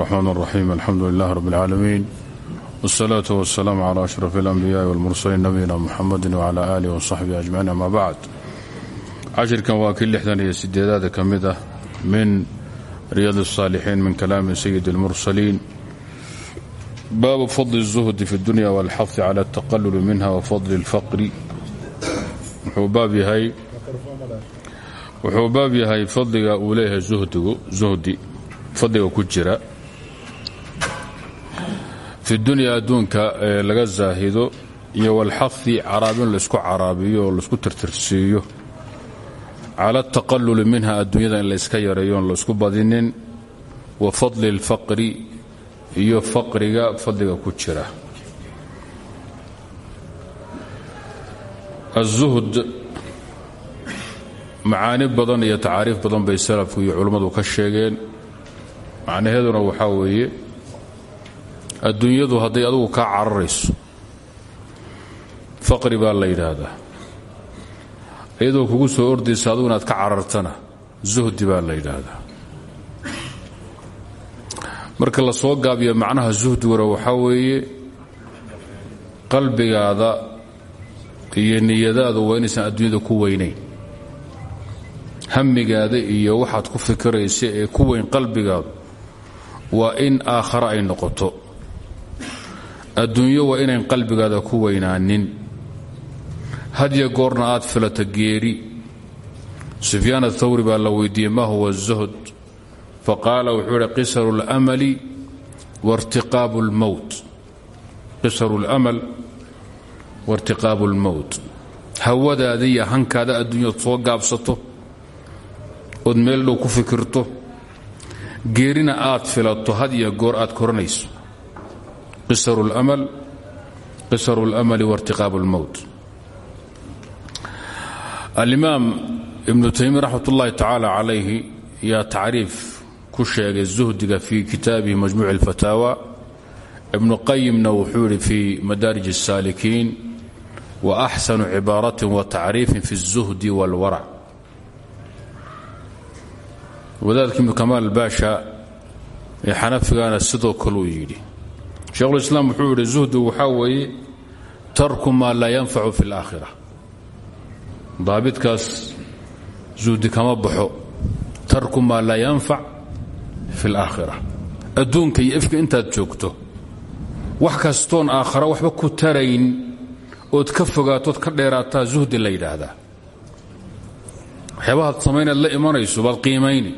الرحمن الرحيم الحمد لله رب العالمين والصلاة والسلام على أشرف الأنبياء والمرسلين نبينا محمد وعلى آله وصحبه أجمعين أما بعد cashirkan waa kii lixdan iyo sideedaada ka mid ah min riyaad الصاalixiin min kalaami sayid الmursaliin baabu fadl الزhdi fi اdunya wاlxafi clى التaqalul minha wafadl الfaqri wuxuu baab yahay fadliga uu leeyahay zuhdi fadliga ku jira fi dunya adduunka laga zaahido iyo walxafi caraabin laysku caraabiyo oo laysku tirtirsiiyo cala ataqaluli minha adduunyada in layska yareeyo oon laysku badinin wa fadli اlfaqri iyo faqriga fadliga ku jira aلzuhd macaani badan iyo tacaariif badan bay salafku iyo culummadu ka sheegeen macnaheeduna waxaa weeye adduunyadu hadday adugu kaa cararayso faqri baa la yidhaahdaa. Iyadoo kugu soo ordaysa adugu inaad ka carartana zuhdi baa la yidhaahdaa. Marka la soo gaabiyo macnaha zuhdiguna waxaa weeye qalbigaada iyo niyadaadu waa inaysan adduunyada ku weynayn. Hamigaada iyo waxaad ku fikiraysa ee ku weyn qalbigaadu waa in aakhare ay noqoto adduunyo waa inayn qalbigaada ku weynaanin hadya goorna aad filata geeri sufyaan athawri baa la weydiiyey ma huwa الzuhd faqaala wuxuu ihi qisaru اlmali wartiqaabu اlmowt qisaru اlamal wairtiqaabu اlmowt hawadaada iyo hankaada adduunyaad soo gaabsato ood meel dhow ku fikirto geerina aad filato had iyo goor aad koranayso qisaru اlmali wairtiqaabu اlmowt alimaam ibnu taymiya raxmat ullahi tacaala calayhi yaa tacriif ku sheegay zuhdiga fii kitaabihi majmuuc اlfataawa ibnu qayimna wuxuu yidhi fii madaarij الsaalikiin wa axsanu cibaaratin wa tacriifin fi الzuhdi wاlwarac wadaadka ibnu kamaal baasha ee xanafigana sidoo kaluu yidhi sheekhulislaam wuxuu yidhi zuhdigu waxaa weeye tarku maa laa yanfacu fi اlaakhira daabitkaas zuhdi kama baxo tarku maa laa yanfac fi اlaakhira adduunka iyo ifka intaad joogto wax kastoon aakhara waxba ku tarayn ood ka fogaatood ka dheeraataa zuhdi la yidhaahdaa. Waxyaabahaad samaynaad la imanayso baad qiimayni.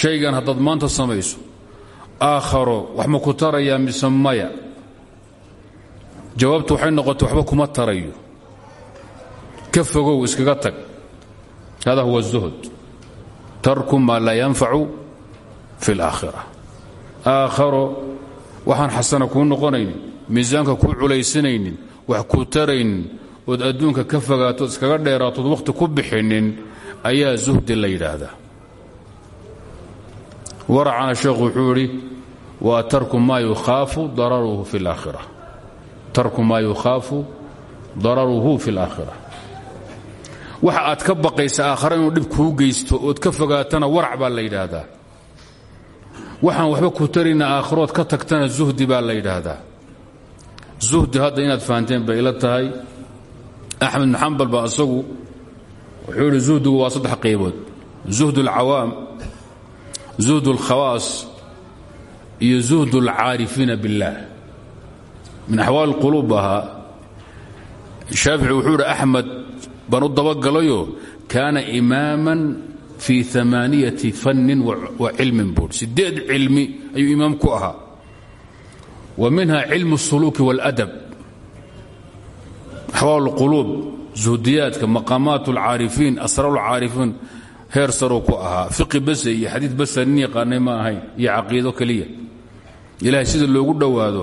Shaygan haddaad maanta samayso aakharo wax ma ku tarayaa mise maya jawaabtu waxay noqotay waxba kuma tarayo ka fogow iskaga tag hada huwa الzuhd tarku maa laa yanfacu fi اlaakhira aakharo waxaan xasana kuu noqonaynin miisaanka kuu culaysanaynin wax kuu taraynin ood adduunka ka fogaatood iskaga dheeraatood wakhti ku bixinin ayaa zuhdi la yidhaahdaa waracana sheekhu wuxuu idhi waa tarku maa yukhaafu dararuhu fi اlaakhira tarku maa yukhaafu dararuhu fi اlaakhira waxa aad ka baqaysa aakhare inuu dhib kuu geysto ood ka fogaatana warac baa la yidhaahdaa waxaan waxba ku tarayna aakhirood ka tagtana zuhdi baa la yidhaahdaa zuhdi hadda inaad fahanteen bay ila tahay axmed bn xambal baa isagu wuxuu yidhi zuhdigu waa saddex qaybood zuhd اlcawaam zuhd اlkhawaas iyo zuhd اlcaarifiina biاllaah min axwaal اlquluub ahaa shaafici wuxuu yidhi axmed baan u dabagalayo kaana imaaman fii amaaniyati fannin wa cilmin buur sideed cilmi ayuu imaam ku ahaa wa minha cilmu الsuluuki wاladab axwaal اlquluub zuhdiyaadka maqaamaat اlcaarifiin asraar اlcaarifiin heer saruu ku ahaa fiqi base iyo xadiid basa nin yaqaanay ma ahayn iyo caqiido keliya ilaahay sida loogu dhowaado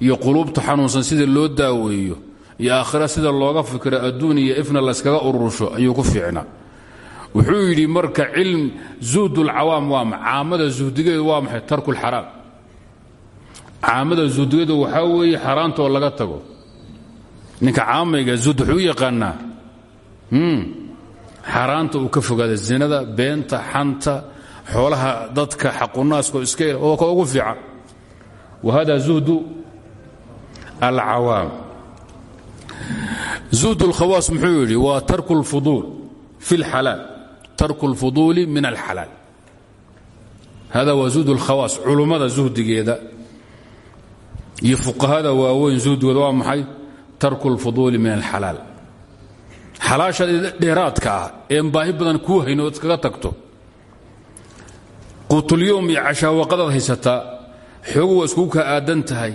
iyo quluubta xanuunsan sida loo daaweeyo iyo aakhira sida looga fikiro adduun iyo ifna layskaga urursho ayuu ku fiicnaa. Wuxuu yidhi marka cilm zuhdulcawaam waa ma caamada zuhdigeedu waa maxay? Tarku lxaraam caamada zuhdigeedu waxaa weeye xaaraanta oo laga tago. Ninka caamayga zuhd wuxuu u yaqaanaa xaaraanta uu ka fogaada zinada beenta xanta xoolaha dadka xaqunaasko iska oo ugu fiican wa hada zuhdu alcawaam zuhd اlkhawaas muxuu yidhi waa tarku اlfuduul fi اlxalaal tarku اlfuduuli min alxalaal hada waa zuhd اlkhawaas culummada zuhdigeeda iyo fuqahada waaweyn zuhdigooda waa maxay tarku اlfuduuli min alxalaal xalaasha dheeraadka ah een baahi badan kuu hayno ood iskaga tagto quutulyowm iyo cashaawaqadaad haysataa xoogu waa iskugu kaa aadan tahay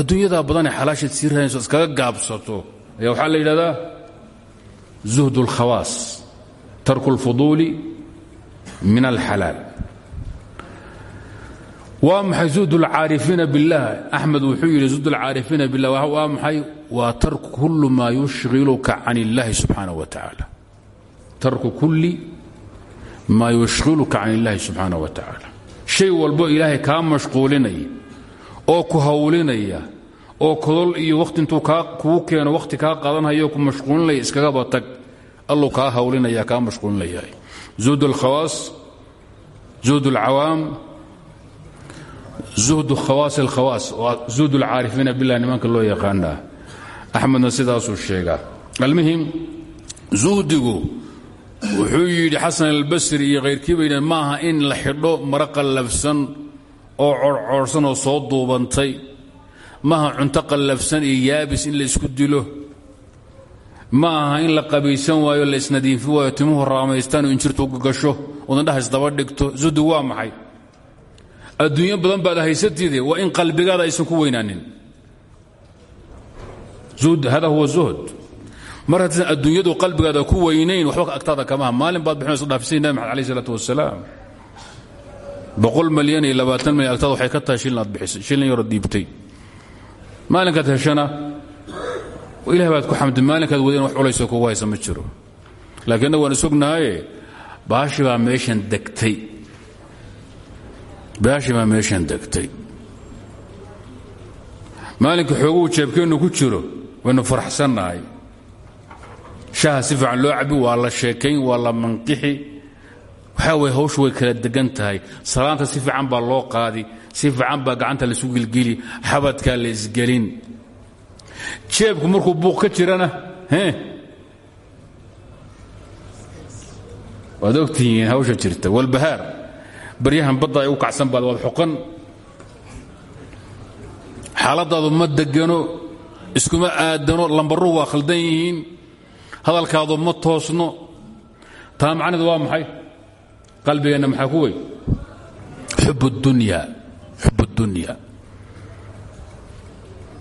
adduunyadaa badanee xalaashaad sii rahanayso iskaga gaabsato ayaa waxaa la yidhahdaa zuhd اlkhawaas tarku اlfuduuli min alxalaal waa maxay zuhd اlcaarifiina biاllah axmed wuxuu yidhi zuhd اlcaarifiina billah waa maxay waa tarku kullu maa yushhiluka can اllahi subxaanaه wa tacaala tarku kulli maa yushhiluka can اllahi subxaanaه wa tacaala shay walbo ilaahay kaa mashquulinay oo ku hawlinaya oo kodol iyo wakhti intuu kuu keeno waqti kaa qaadanhayo ku mashquulinaya iskagaba tag. Allu kaa hawlinaya kaa mashquulinaya. Zuhd alkhawaas zuhd alcawaam zuhd khawaas alkhawaas waa zuhd alcaarifiina bilah nimanka loo yaqaanaa. Axmedna sidaasuu sheegaa. Almuhim zuhdigu wuxuu yidhi xasan albasri iyo khayrkii ba yidhahn maaha in la xidho maro qallafsan oo corcoorsan oo soo duubantay. Maaha cunto qallafsan iyo yaabis in la isku dilo. Ma aha in la qabaysan waayo la isnadiinfi waayo timuhu raamaystaan oo injirtu gasho odandhaha isdaba dhigto. Zuhdigu waa maxay? Adduunyo badan baad haysatide waa in qalbigaada aysan ku weynaanin. Hada huwa zuhd mar haddaysan adduunyadu qalbigaada ku weynayn waxba agtaada kamaha maalin baad bixinayso dhaafisay nabi maxamed alayh isalaatu wasalaam boqol malyan iyo labaatan malyan agtaada waxay ka tahay shilin aad bixisay shilin yaroo diibtay. Maalinkaad heshana ilahay baad ku xamdi maalinkaad wadeen wax culaysoo kugu haysa ma jiro. Laakiin innagu waan isognahaye baashi baa meeshan degtay. Baashi baa meeshan degtay. Maalinka xooguu jeebkeennu ku jiro waynu faraxsannahay shaha si fiican loo cabi waa la sheekayn waa la manqixi. Waxaa way hawshu way kala degan tahay. Salaanta si baa loo qaadi si baa gacanta laisu gelgeli xabadkaa la isgelin. Jeebku markuu buuq ka jirana waad ogtihiin hawsha jirta. Walbahaar baryahan badda ay u kacsan baad waad xoqan xaaladaadu ma degano iskuma aadano lambaruhu waa khaldan yihiin hadalkaadu ma toosno taa macnaheedu waa maxay qalbigeenna maxaa ku wey xub اdunya xub اdunya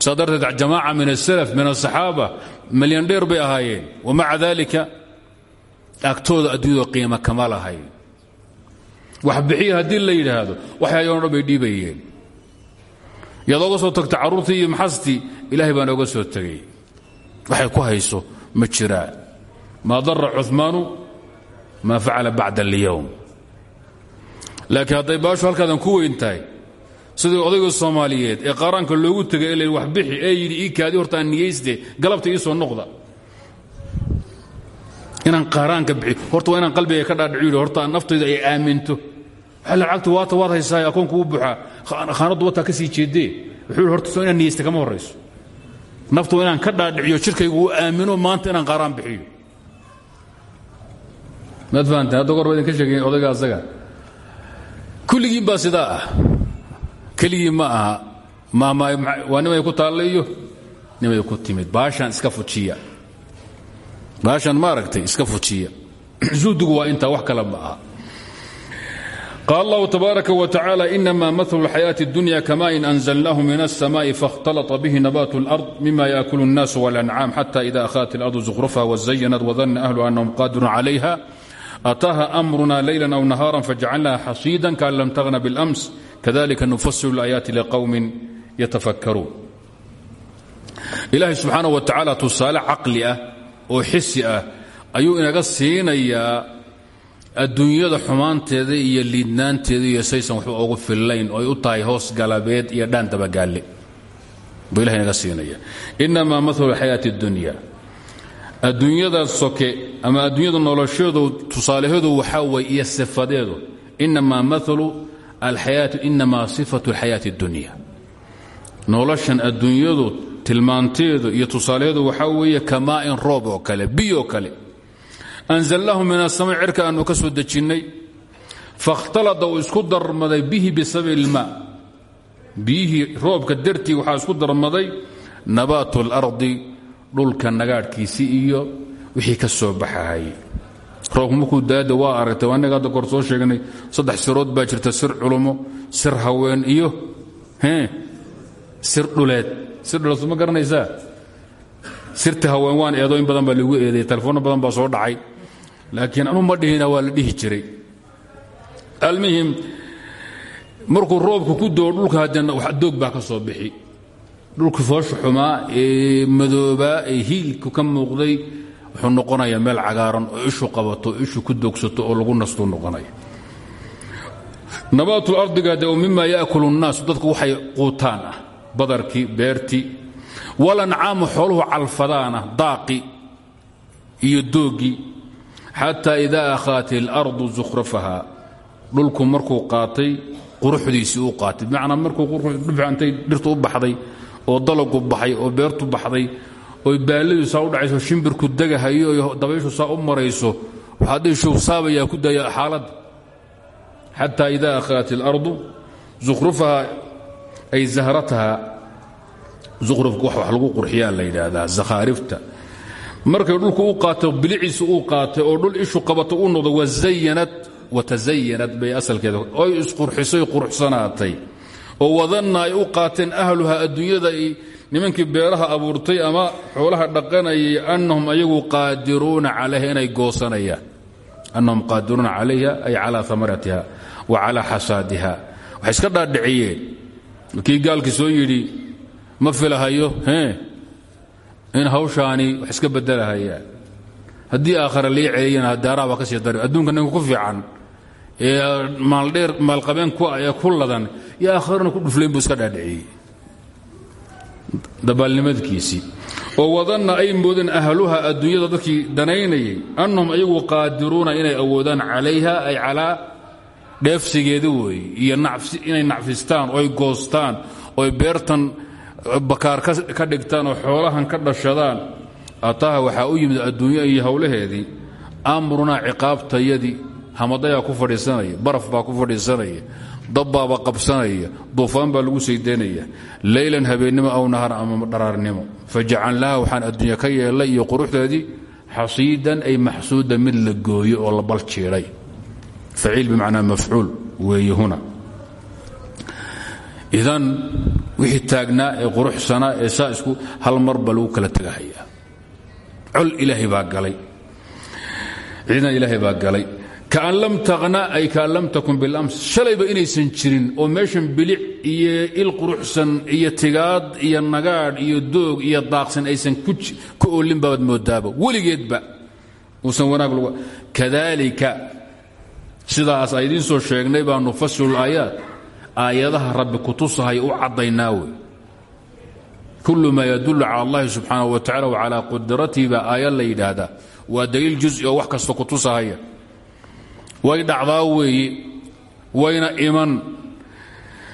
saa darteed jamaaca min aلsalaf min aلصaxaaba malyan dheer bay ahaayeen wamaca dalika agtooda adduunyada qiima kama lahayn wax bixiya haddii la yidhaahdo waxyaayano dhan bay dhiibayeen yaad oga soo tagta carruurtii iyo maxastii ilaahay baan oga soo tegay waxay ku hayso ma jiraan maa dara cumaanu maa facala bacda اlyowm laakiin hadday baashu halkaadan ku weyn tahay sidii odayga soomaaliyeed ee qaaraanka loogu tegay ee wax bixi ee yidhi ii kaadi horta aan niyayste galabta ii soo noqda. Inaan qaaraanka bixi horta waa inaan qalbiga ka dhaadhicu yidhi horta naftayda ay aaminto. Waxa lacagtu waata waad haysaa akoonku u buuxaa khaanaddu wataa ka sii jeedee naftu inaan ka dhaadhiciyo jirkaygu uu aamino maanta inaan qaaraan bixiyo. Maad fahanteen hadda gor ba idin ka sheegay odayga asaga. Kulligiin baa sidaa ah. Ma aha. Waa nimay ku taalla iyo nimay ku timid. Baashaan iska fujiya. Baashaan ma iska fujiya. Zuhdigu waa intaa wax kale ma aha قال الله تبارك وتعالى إنما مثل الحياة الدنيا كماء أنزلناه من السماء فاختلط به نبات الأرض مما يأكل الناس والأنعام حتى إذا أخذت الأرض زخرفها وزينت وظن أهلها أنهم قادرون عليها أتاها أمرنا ليلا أو نهارا فجعلناها حصيدا كأن لم تغن بالأمس كذلك نفسر الآيات لقوم يتفكرون إلهي سبحانه وتعالى تصالح عقلئة وحسئة أيو إنك سينيا adduunyada xumaanteeda iyo liidnaanteeda iyo saysan waxba ugu fillayn ay u tahay hoos galabeed iyo dhaan dabagaalle buu ilahay naga siinaya innamaa maalu xayaati اdunya adduunyada soke ama adduunyada nolosheedu tusaalaheedu waxaa way iyo sifadeedu. Inamaa maalu alxayaati inamaa sifatu alxayaati اddunya noloshan adduunyadu tilmaanteedu iyo tusaalaheedu waxaa weeye kamaa'in roob oo kale biyoo kale anzalnaahu min asama cirka aanu ka soo dejinnay fakhtalada uu isku darmaday bihi bisababi ilmaa biyihii roobka dartii waxaa isku darmaday nabaatu اlardi dhulka nagaadhkiisii iyo wixii ka soo baxahay roobku daada waa aragtay waa innaga hadda soo sheegnay saddex sirood baa jirta sir culumo sir haween iyo sir dhuleed sir dhuleed ma sirta haween waan eedo in badan baa lagu eedeeyey telefoonno badan baa soo dhacay laakiin anu ma dhihina waa la dhihi jiray. Almuhim markuu roobku ku doo dhulka haddana doog baa ka soo bixi. Dhulkii foosha xumaa ee madoobaa ee hiilku ka muuqday wuxuu noqonayaa meel cagaaran oo ishu qabato ishu ku dogsato oo lagu nastuu noqonaya nabaatul ardigaade oo mima yaakulu الnaas dadku waxay quutaan ah badarkii beertii walancaamu xooluhu calfadaana daaqi iyo doogii xataa idaa akhaat اlardu zukhrafaha dhulku markuu qaatay quruxdiisii uu qaatay. Bimacnaa markuu intay dhirtu u baxday oo dalagu baxay oo beertu baxday oy baalladu saa u dhacayso shimbirku degahayo iyo dabayshu saa u marayso waxaadii shubsaabayaa ku daya xaaladda xataa ida akhaat اlardu zukhrufaha ay zahrataha zukhrufka wax lagu qurxiyaa la yidhaahdaa zakhaarifta markay dhulku u qaatay biliciisu uu qaatay oo dhul ishu qabato u noqdo wazayanat watazayanat bay asalkeeda oy isqurxisoy quruxsanaatay. Oo wadanna ay u qaateen ahluha adduunyada nimankii beeraha abuurtay ama xoolaha dhaqanayay annahum ayagu qaadiruuna calayha inay goosanayaan. Annahum qaadiruuna calayha ay calaa amaratiha wa calaa xasaadiha. Waxay iska dhaadhiciyeen. Kii gaalkii soo yidhi ma filahayo in hawshaani wax iska bedelahayaan haddii aakhare lii celiyana daaraha baa ka sii dari adduunka ninka ku fiican ee maaldheer maalqabeen ku ee ku ladan iyo aakharana ku dhuflayn buu iska dhaadhiciyey. Dabaalnimadkiisii oo wadanna ay moodeen ahluha adduunyada dadkii danaynayay annahum ayagu qaadiruuna inay awoodaan calayha ay calaa dheefsigeeda weeye iyo inay nacfistaan oy goostaan oy beertan bakaar ka dhigtaan oo xoolahan ka dhashadaan ataaha waxaa u yimid adduunya iyo howlaheedii amrunaa ciqaabtayadii hamadayaa ku fadhiisanaya baraf baa ku fadhiisanaya dabbaaba qabsanaya duufaan baa lagu saydaynaya leylan habeennimo aw nahar ama dharaarnimo fajacalnaaha waxaan adduunya ka yeelay iyo quruxdeedii xasiidan ay maxsuudan mid la gooyo oo la baljiidhay faciil bimacnaa mafcuul weeye huna idan wixii taagnaa ee quruxsanaa ee saa isku hal mar baa lagu kala tegahayaa col ilaahay baa galay. Ciidan ilaahay baa galay. Kaan lam taqna ay kaan lam takun bilams shalayba inaysan jirin oo meeshan bilic iyo il quruxsan iyo tigaad iyo nagaadh iyo doog iyo daaqsan aysan ku oolin baabaad moodaaba. Weligeedba uusan wanaag kadaalika sidaas a idiin soo sheegnay baa nufasilu aayaat aayadaha rabbi kutusahay u caddaynaa wey. Kullu maa yadullu cala allahi subxaanaه wa tacala wa calaa qudratihi baa aayad la yidhaahdaa. Waa daliil juzi oo wax kasta kutusahaya way dhacdaa weeye wayna iman.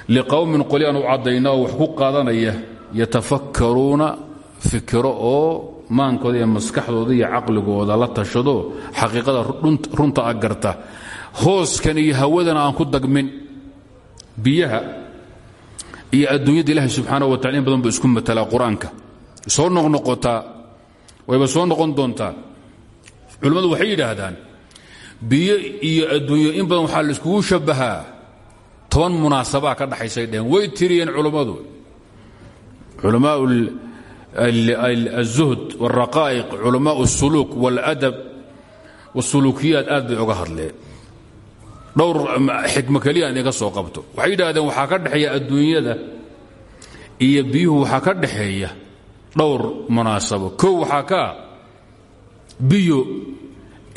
Liqowmin qoli aan u caddaynaa oo wax ku qaadanaya yatafakkaruuna fikiro oo maankooda iyo maskaxdooda iyo caqligooda la tashado xaqiiqada runta a garta. Hooskan iyo hawadana aan ku dagmin biyaha iyo adduunyada ilaahay subxaanaه wa tacala in badan ba isku matalaa qur-aanka soo noqnoqotaa wayba soo noqon doontaa culimmadu waxay yidhaahdaan biyo iyo adduunyo in badan waxaa laiskugu shabbahaa toban munaasabaa ka dhaxaysay dheheen way tiriyeen culummadu culamaa الzuhd والraqaa'iq culamaa الsuluuk واladab والsuluukiyaat aad bay oga hadleen dhowr xikmo keliya in iga soo qabto. Waxay yidhaahdeen waxaa ka dhexeeya adduunyada iyo biyuhu waxaa ka dhaxeeya dhowr munaasabo. Kow waxaa ka ah biyo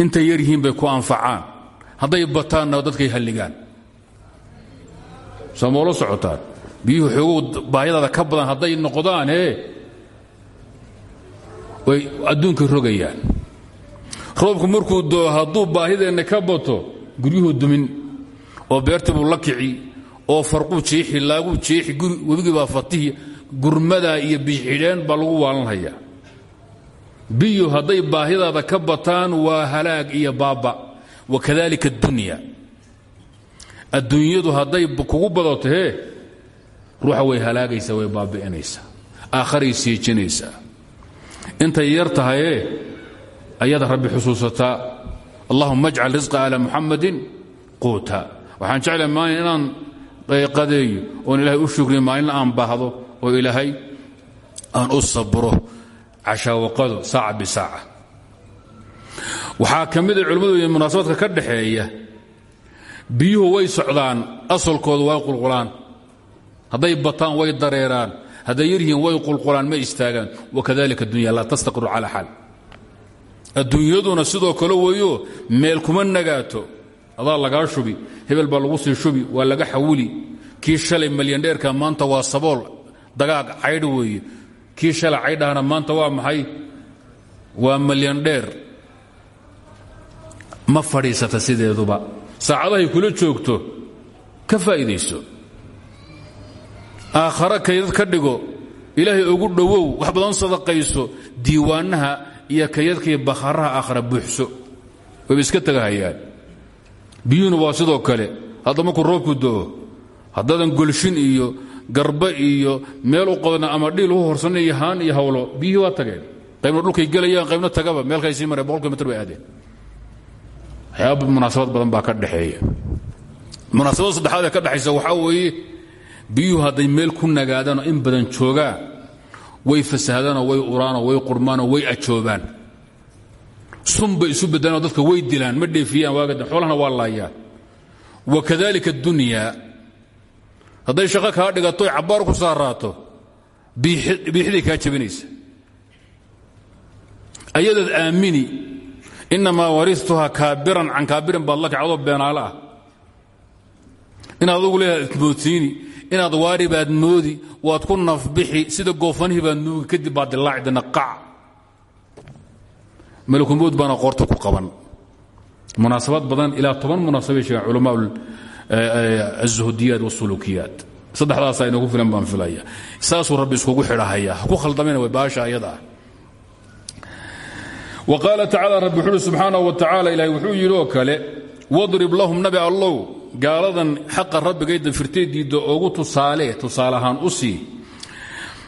intay yar yihiin bay ku anfacaan. Hadday bataanna dadkay halligaan. Soomoola socotaan? Biyuhu xoogow baahiyadaada ka badan hadday noqdaan ee way adduunka rogayaan. Roobku markuu doo hadduu baahideenna ka bato guryuhu dumin oo beertii buu la kici oo farquu jeexi laaguu jeexi webigii baa fatihi gurmadaa iyo bixidheen baa lagu waalanhayaa biyu hadday baahidaada ka bataan waa halaag iyo baaba wakadalika addunya adduunyadu hadday kugu badato hee ruuxa way halaagaysaa way baabi'inaysaa aakharay siijinaysaa. Intay yar tahayee ayaad rabbi xusuusataa allahuma ajcal risqa ala muxamadin quuta. Waxaan jeclay maalin inaan qadeeyo oon ilaahay u shukriyo maalin aan baahdo oo ilaahay aan u sabro cashaawaqado saaca bisaaca waxaa ka mid a culimmadu munaasabadka ka dhaxeeya biyuhu way socdaan asalkooda way qulqulaan. Hadday bataan way dareeraan. Hadday yaryihiin way qulqulaan ma istaagaan. Wakadalika dunya laa tastaqiru cala xaal adduunyaduna sidoo kale weeyo meel kuma nagaato. Adaa lagaa shubi hebel baa lagu sii shubi waa laga xawili kii shalay malyandheerka maanta waa sabool. Dagaag caydh weeye kii shalay caydhahana maanta waa maxay? Waa malyandheer ma fadhiisata sideeduba. Saacadahay kula joogto ka faa'iidayso. Aakhare kaydad ka dhigo ilaahay ugu dhowow wax badan sadaqayso diiwaanaha iyo kaydadkaiyo bakharaha aakhara buuxso wayba iska tegahayaan biyuhuna waa sidoo kale hadda markuu roobku do'o haddaadan golshin iyo garba iyo meel u qodna ama dhiil u horsanna iyo haan iyo hawlo biyihii waa tageen. Qaybna dhulkay gelayaan qaybna tagaba meelkay sii mareen boqol kilomitr bay aadeen. Waxyaaba munaasabad badan baa ka dhexeeya munaasabada saddexaad ee ka dhexaysa waxaa weeye biyuhu hadday meel ku nagaadaanoo in badan joogaan way fasahdaanoo way uraanoo way qurmaanoo way ajoobaan. Sun bay isu beddaanoo dadka way dilaan ma dheefiyaan waagadan xoolahana waa laayaan. Wakadalika adunyaa hadday shaqo kaa dhigato oy cabbaar ku saaraato biixday kaa jabinaysa. Ayadaad aamini inamaa waristuhaa kaabiran can kaabirin baad la kacdoo beenaale ah. Inaad adugu leedaad ismoodsiini inaad waari baad moodi waad ku nafbixi sida goofanihii baad nuugi kadib baad dilaacdina qac malakumowd baana qoorta ku qaban. Munaasabaad badan ilaa toban munaasabay sheegaan culamaa eh, eh, azuhdiyaat wasuluukiyaat saddexdaasaa inoogu filan baan filaya saasuu rabbi iskugu xidhahayaa ku khaldameen way baasha ayada. Wa qaala tacaala rabbi wuxuuhi wa tacaala ilaah wuxuu yidhi kale wadrib lahum nabi allow gaaladan xaqa rabbigayda firtay diidda ogu tusaale tusaale ahaan u sii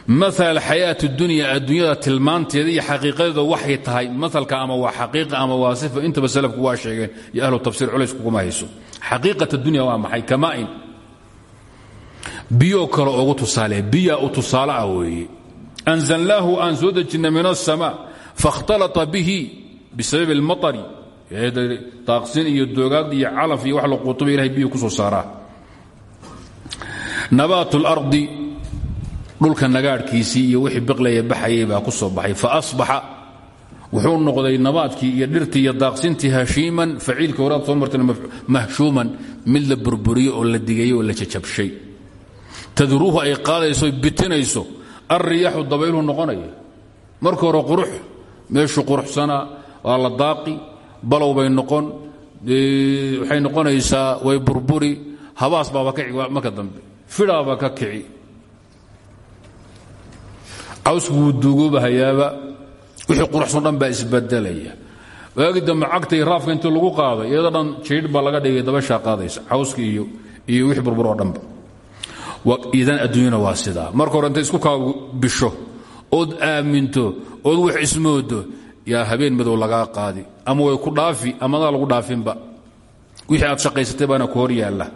maal xayaati dunya adduunyada tilmaanteeda iyo xaqiiqadeeda waxay tahay maalka ama waa xaqiiqa ama waa sifa intaba salafku waa sheegeen iyo ahlu tafsiir culays kuguma hayso xaqiiqat dunya waa maxay kamaain biyoo kale ogu tusaale biya u tusaale ah weeye anzalnaahu aan soo dejinna min aلsama faاkhtalata bihi bisababi اlmaطari daaqsin iyo doogaad iyo calaf iyo wax la quutuba ilahay biyu ku soo saaraa nabaat اlardi dhulka nagaadhkiisii iyo wixii biqlaya baxayay baa ku soo baxay. Faasbaxa wuxuu noqday nabaadkii iyo dhirtii iyo daaqsintii hashiiman faciilka horaad soo martay mahshuuman mid la burburiyo oo la digeeyo oo la jajabshay. Tadruuhu ay qaadayso bitinayso alriyaaxu dabayluhu noqonaya marka qurux meeshu quruxsana waa la daaqi balow bay noqon waxay noqonaysaa way burburi habaas baaba ka marka dambe fidhaaba ka kici. Cawsku wuu duugoobahayaaba wixii quruxsan dhan baa isbedelaya. Waagi dambe raafka intii lagu qaaday iyadoo dhan jiidh baa laga dhigay dabashaa qaadaysa cawska iyo iyo wixii burbur oo dhanba. Idan adduunyana waa marka hore intay isku kaa bisho ood aaminto ood wax ismoodo yaa habeen madow lagaa qaadi ama way ku dhaafi amadaa lagu dhaafinba? Wixii aad shaqaysatay baana ku hor yaalla.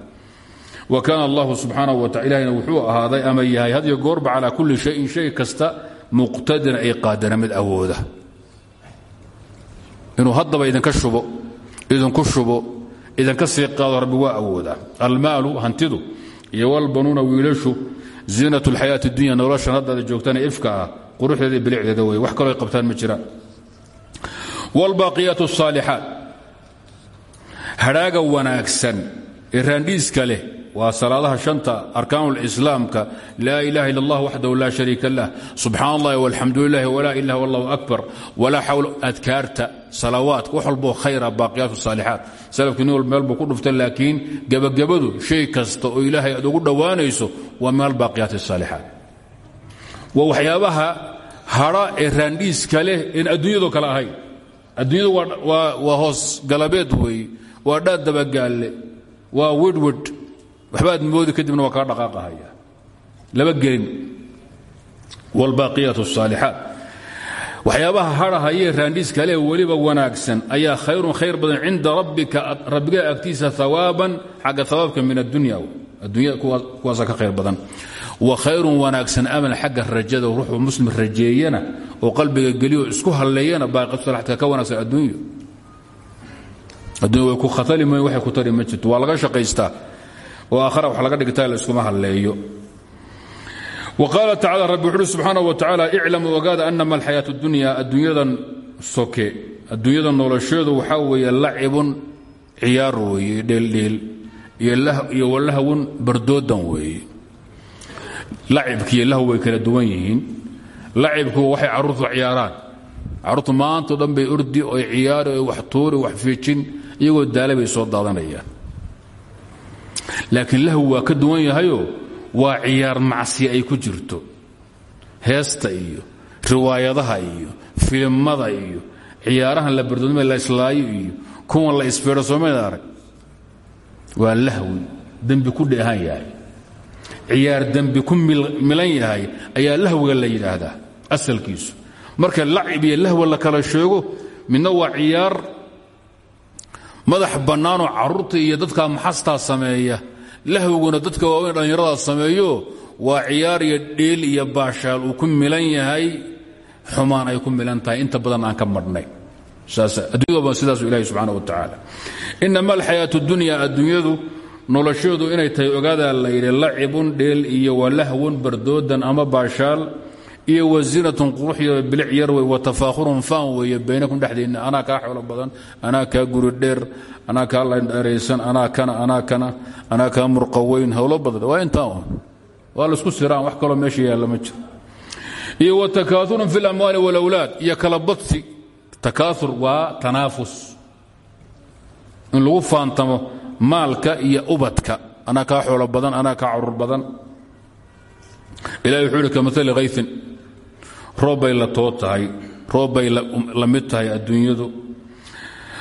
Wa kaana allahu subxaanahu wa taala ilahina wuxuu ahaaday ama yahay had iyo goorba calaa kulli shayin shay kasta muqtadiran ay qaadana mid awooda. Inuu haddaba idinka shubo idinku shubo idinka sii qaado rabbi waa awoodaa. Almaalu hantidu iyo walbanuuna wiilashu ziinat اlxayaati اdunya noloshan haddaada joogtana ifka ah quruxdeeda bilicdeeda wey wax kaloo qabtaan ma jiraan wاlbaaqiyaat الصaalixaat hadhaaga wanaagsan ee raandhiiska leh waa salaadaha shanta arkaan اlislaamka laa ilaha ila اllah waxdahu laa shariika lah subxaan اllahi walxamdu lilah walaa ilah wallahu akbar walaa xawla adkaarta salawaadka wax walboo khayra baaqiyaat saalixaat salafkii nin walba meel buu ku dhuftay laakiin gebagabadu shay kasta oo ilaahay aad ugu dhowaanayso waa min albaaqiyaat asaalixaat waa waxyaabaha hadha ee raandhiiska leh een adduunyadoo kale ahayn adduunyadu waa hoos galabeed weeye waa dhaad dabagaalle waa wedhwedh waxbaad moodi kadibna waa kaa dhaqaaqahaya laba gelin wاlbaaqiyaat الصaalixaat waxyaabaha hadhahayee raandhiiska leh weliba wanaagsan ayaa khayrun khayr badan cinda rabbika rabbiga agtiisa hawaaban xagga hawaabka min addunya addunya kuwaasa ka khayr badan wa khayrun wanaagsan aman xagga rajada ruuxuu muslim rajeeyana oo qalbiga geliyo isku halleeyana baaqisalaatka ka wanaagsan adduunyo. Addunya way ku khatali ma waxay ku tari ma jirto. Laga shaqaystaa. Oo aakhara wax laga dhigtaa la iskuma halleeyo. Wa qaala tacala rabbi wuxu uhi subxaana wa tacaala iclamu ogaada anama alxayaatu dunya adduunyadan soke. Adduunyada nolosheedu waxaa weeye lacibun ciyaar weeye dheeldheel iyo walahawun bardoodan weeye lacibkiiyo lahw way kala duwan yihiin. Lacibku waxay carruurtu ciyaaraan. Carruurtu maanto dhan bay ordi oy ciyaari wax tuuri wax fiijin iyagoo daala bay soo daadanayaan. Laakiin lahw waa ka duwan yahayo waa ciyaar macsi ay ku jirto. Heesta iyo riwaayadaha iyo filimada iyo ciyaarahan la bardoodma la islaayo iyo kuwan la isfeedho soomayda arag. Waa lahwi dembi ku dheehan yahay ciyaar dembi ku milan yahay ayaa lahwiga la yidhaahdaa asalkiisu. Marka lacib iyo lahwa la kala sheego midna waa ciyaar madax bannaanoo carruurta iyo dadka maxastaa sameeya. Lahwiguna dadka waaweyn dhallinyarada sameeyo waa ciyaar iyo dheel iyo baashaal uu ku milan yahay. Xumaan ay ku milan tahay inta badan aan ka madhnay addunyadaba sidaasu ilahi subxaana wa tacaala. Inama alxayaatu dunya adduunyadu nolosheedu inay tahay ogaadaa la yidhi lacibun dheel iyo walahwun bardoodan ama baashaal iyo wazinatun quruxyo bilic yar wey watafaakhurun faan weeye baynakum dhexdiinna anaa kaa xoolo badan anaa kaa guri dheer anaa kaa landharaysan anaa kana anaa kana anaa kaa murqaweyn howlo badan. Waa intaa un waa la isku siraan wax kaloo meesha yaalla ma jiro. Iyo watakaaurun fi lamwaali walawlaad iyo kala badsi takaaur waa tanaafus. In lagu faantamo maalka iyo ubadka. Anaa kaa xoolo badan anaa kaa carur badan. Ilahi wuxuu ihi kamaali haysin roob bay la too tahay roob bay la mid tahay adduunyadu.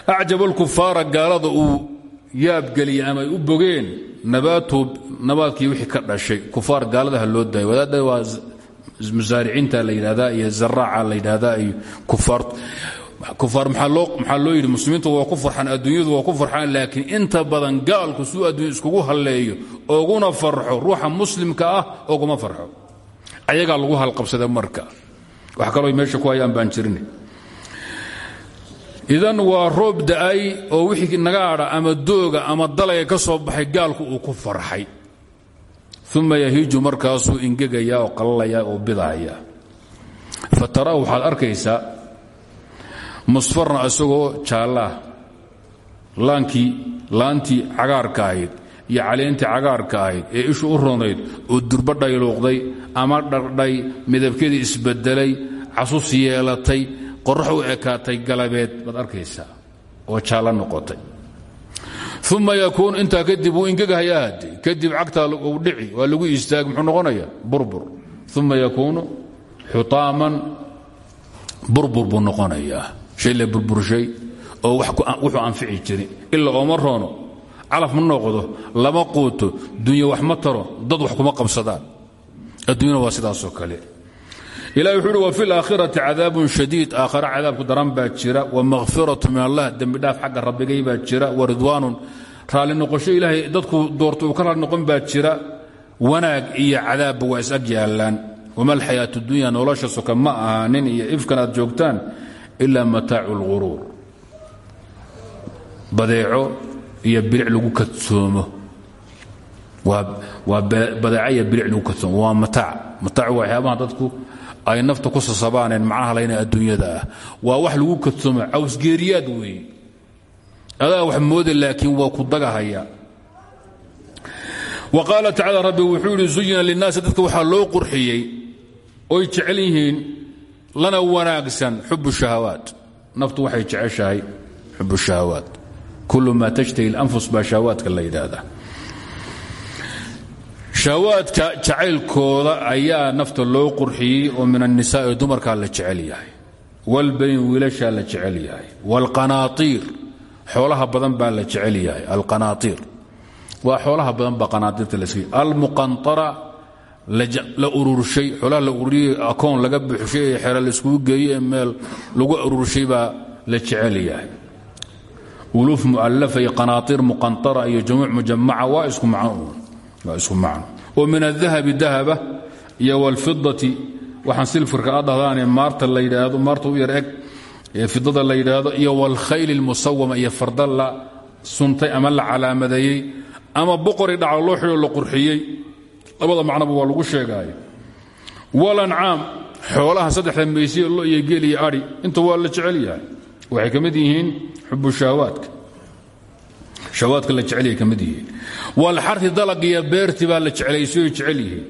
Acjab alkufaara gaalada uu yaabgeliyey ama ay u bogeen nabaatu nabaadkii wixii ka dhashay. Kufaar gaaladaha loo daayay wadaadda waa musaariciinta la yidhahdaa iyo zaraaca la yidhahdaa iyo kufaar kufaar maxaa loo yidhi muslimiintu waa ku farxaan adduunyadu waa ku farxaan laakiin inta badan gaalku suu adduunya iskugu halleeyo oguna farxo ruuxa muslimka ah oguma farxo. Ayagaa lagu halqabsada marka. Wax kaloo meesha ku hayaan baan jirin idan waa roob da'ay oo wixii naga adha ama dooga ama dalaya ka soo baxay gaalku uu ku farxay. Uma yahiiju markaasuu ingegaya oo qalalaya oo bidaya fatara waxaad arkaysaa musfarna isagoo jaallaah laankii laantii cagaarka ahayd iyo caleentii cagaarka ahayd ee ishu u ronayd oo durba dhayluuqday ama dhardhay midabkeedii isbedelay casus yeelatay qorax u ekaatay galabeed baad arkaysaa oo jaallo noqotay. Uma yakuun intaa kadib wuu ingegahayaa hade kadib cagtaa u dhici waa lagu istaag muxuu noqonaya burbur. Uma yakuunu xutaaman burbur buu noqonayaa shay la burburshay oo wuxuu anfici jiri ila ooma roono calaf ma noqdo lama quuto dunya wax ma taro dad wax kuma qabsadaan. Adduunyana waa sidaasoo kale. Ilahi wuxuu uhi wa fi laakhirati cadaabun shadiid. Aakhara cadaabku daran baa jira. Wa makhfiratu min allah. Dembi dhaaf xagga rabbigay baa jira. Wa ridwaanun. Raalli noqosho ilaahay dadku doorto ka raalli noqon baa jira. Wanaag iyo cadaabba waa is ag yaallaan. Wama alxayaatu dunya? Nolosha soka ma ahaanin iyo ifkan aad joogtaan ilaa mataacu lghuruur badeeco iyo bilic lagu kadsoomo. Waa badeeco iyo bilic lagu kadsoomo. Waa mataac. Mataac waa waxyaabaha dadku ay nafta ku sasabaaneen macnaha layna adduunyada ah. Waa wax lagu kadsoomo. Cawsgeeriyaad weeye adaa wax mooda laakiin waa ku dagahaya. Wa qaala tacala rabbi wuxuu yidhi zuyina linnaasi dadka waxaa loo qurxiyey. Oy jecel yihiin lana wanaagsan xubu shahawaat naftu waxay jeceshahay xub shahawaat kulu maa tashtahi اlanfus baa shahawaadka la yidhaahdaa. Shahawaadka jacaylkooda ayaa nafta loo qurxiyey oo min annisaa'i dumarkaa la jecel yahay. Walbayn wiilashaa la jecel yahay. Wاlqanaaiir xoolaha badan baa la jecel yahay. Alqanaaiir waa xoolaha badan baa qanaaiirta la almuqanara la ururshay xoolaa la ururiyey akoon laga buuxshay ee xero laiskugu geeye meel lagu ururshay baa la jecel yahay. Uluuf mualafa iyo qanaatir muqanara iyo jamuuc mujamaca waa isku macno oo min adahabi dahaba iyo walfidati waxaan silfirka a dhahdaanee maarta la yidhaahdo maarta u yar eg fidada la yidhaahdo iyo walkhayli lmusawama iyo farda la suntay ama la calaamadeeyey ama boqori dhaco loo xidho la qurxiyey labada macnoba waa lagu sheegaayo walancaam xoolaha saddexda maysiye lo iyo geel iyo adhi inta waa la jecel yahay. Waxay ka mid yihiin xubu shahawaadka shahawaadka la jecelyahay ka mid yihiin. Walxarti dalag iyo beerti baa la jeclaysiyoy jecel yihiin.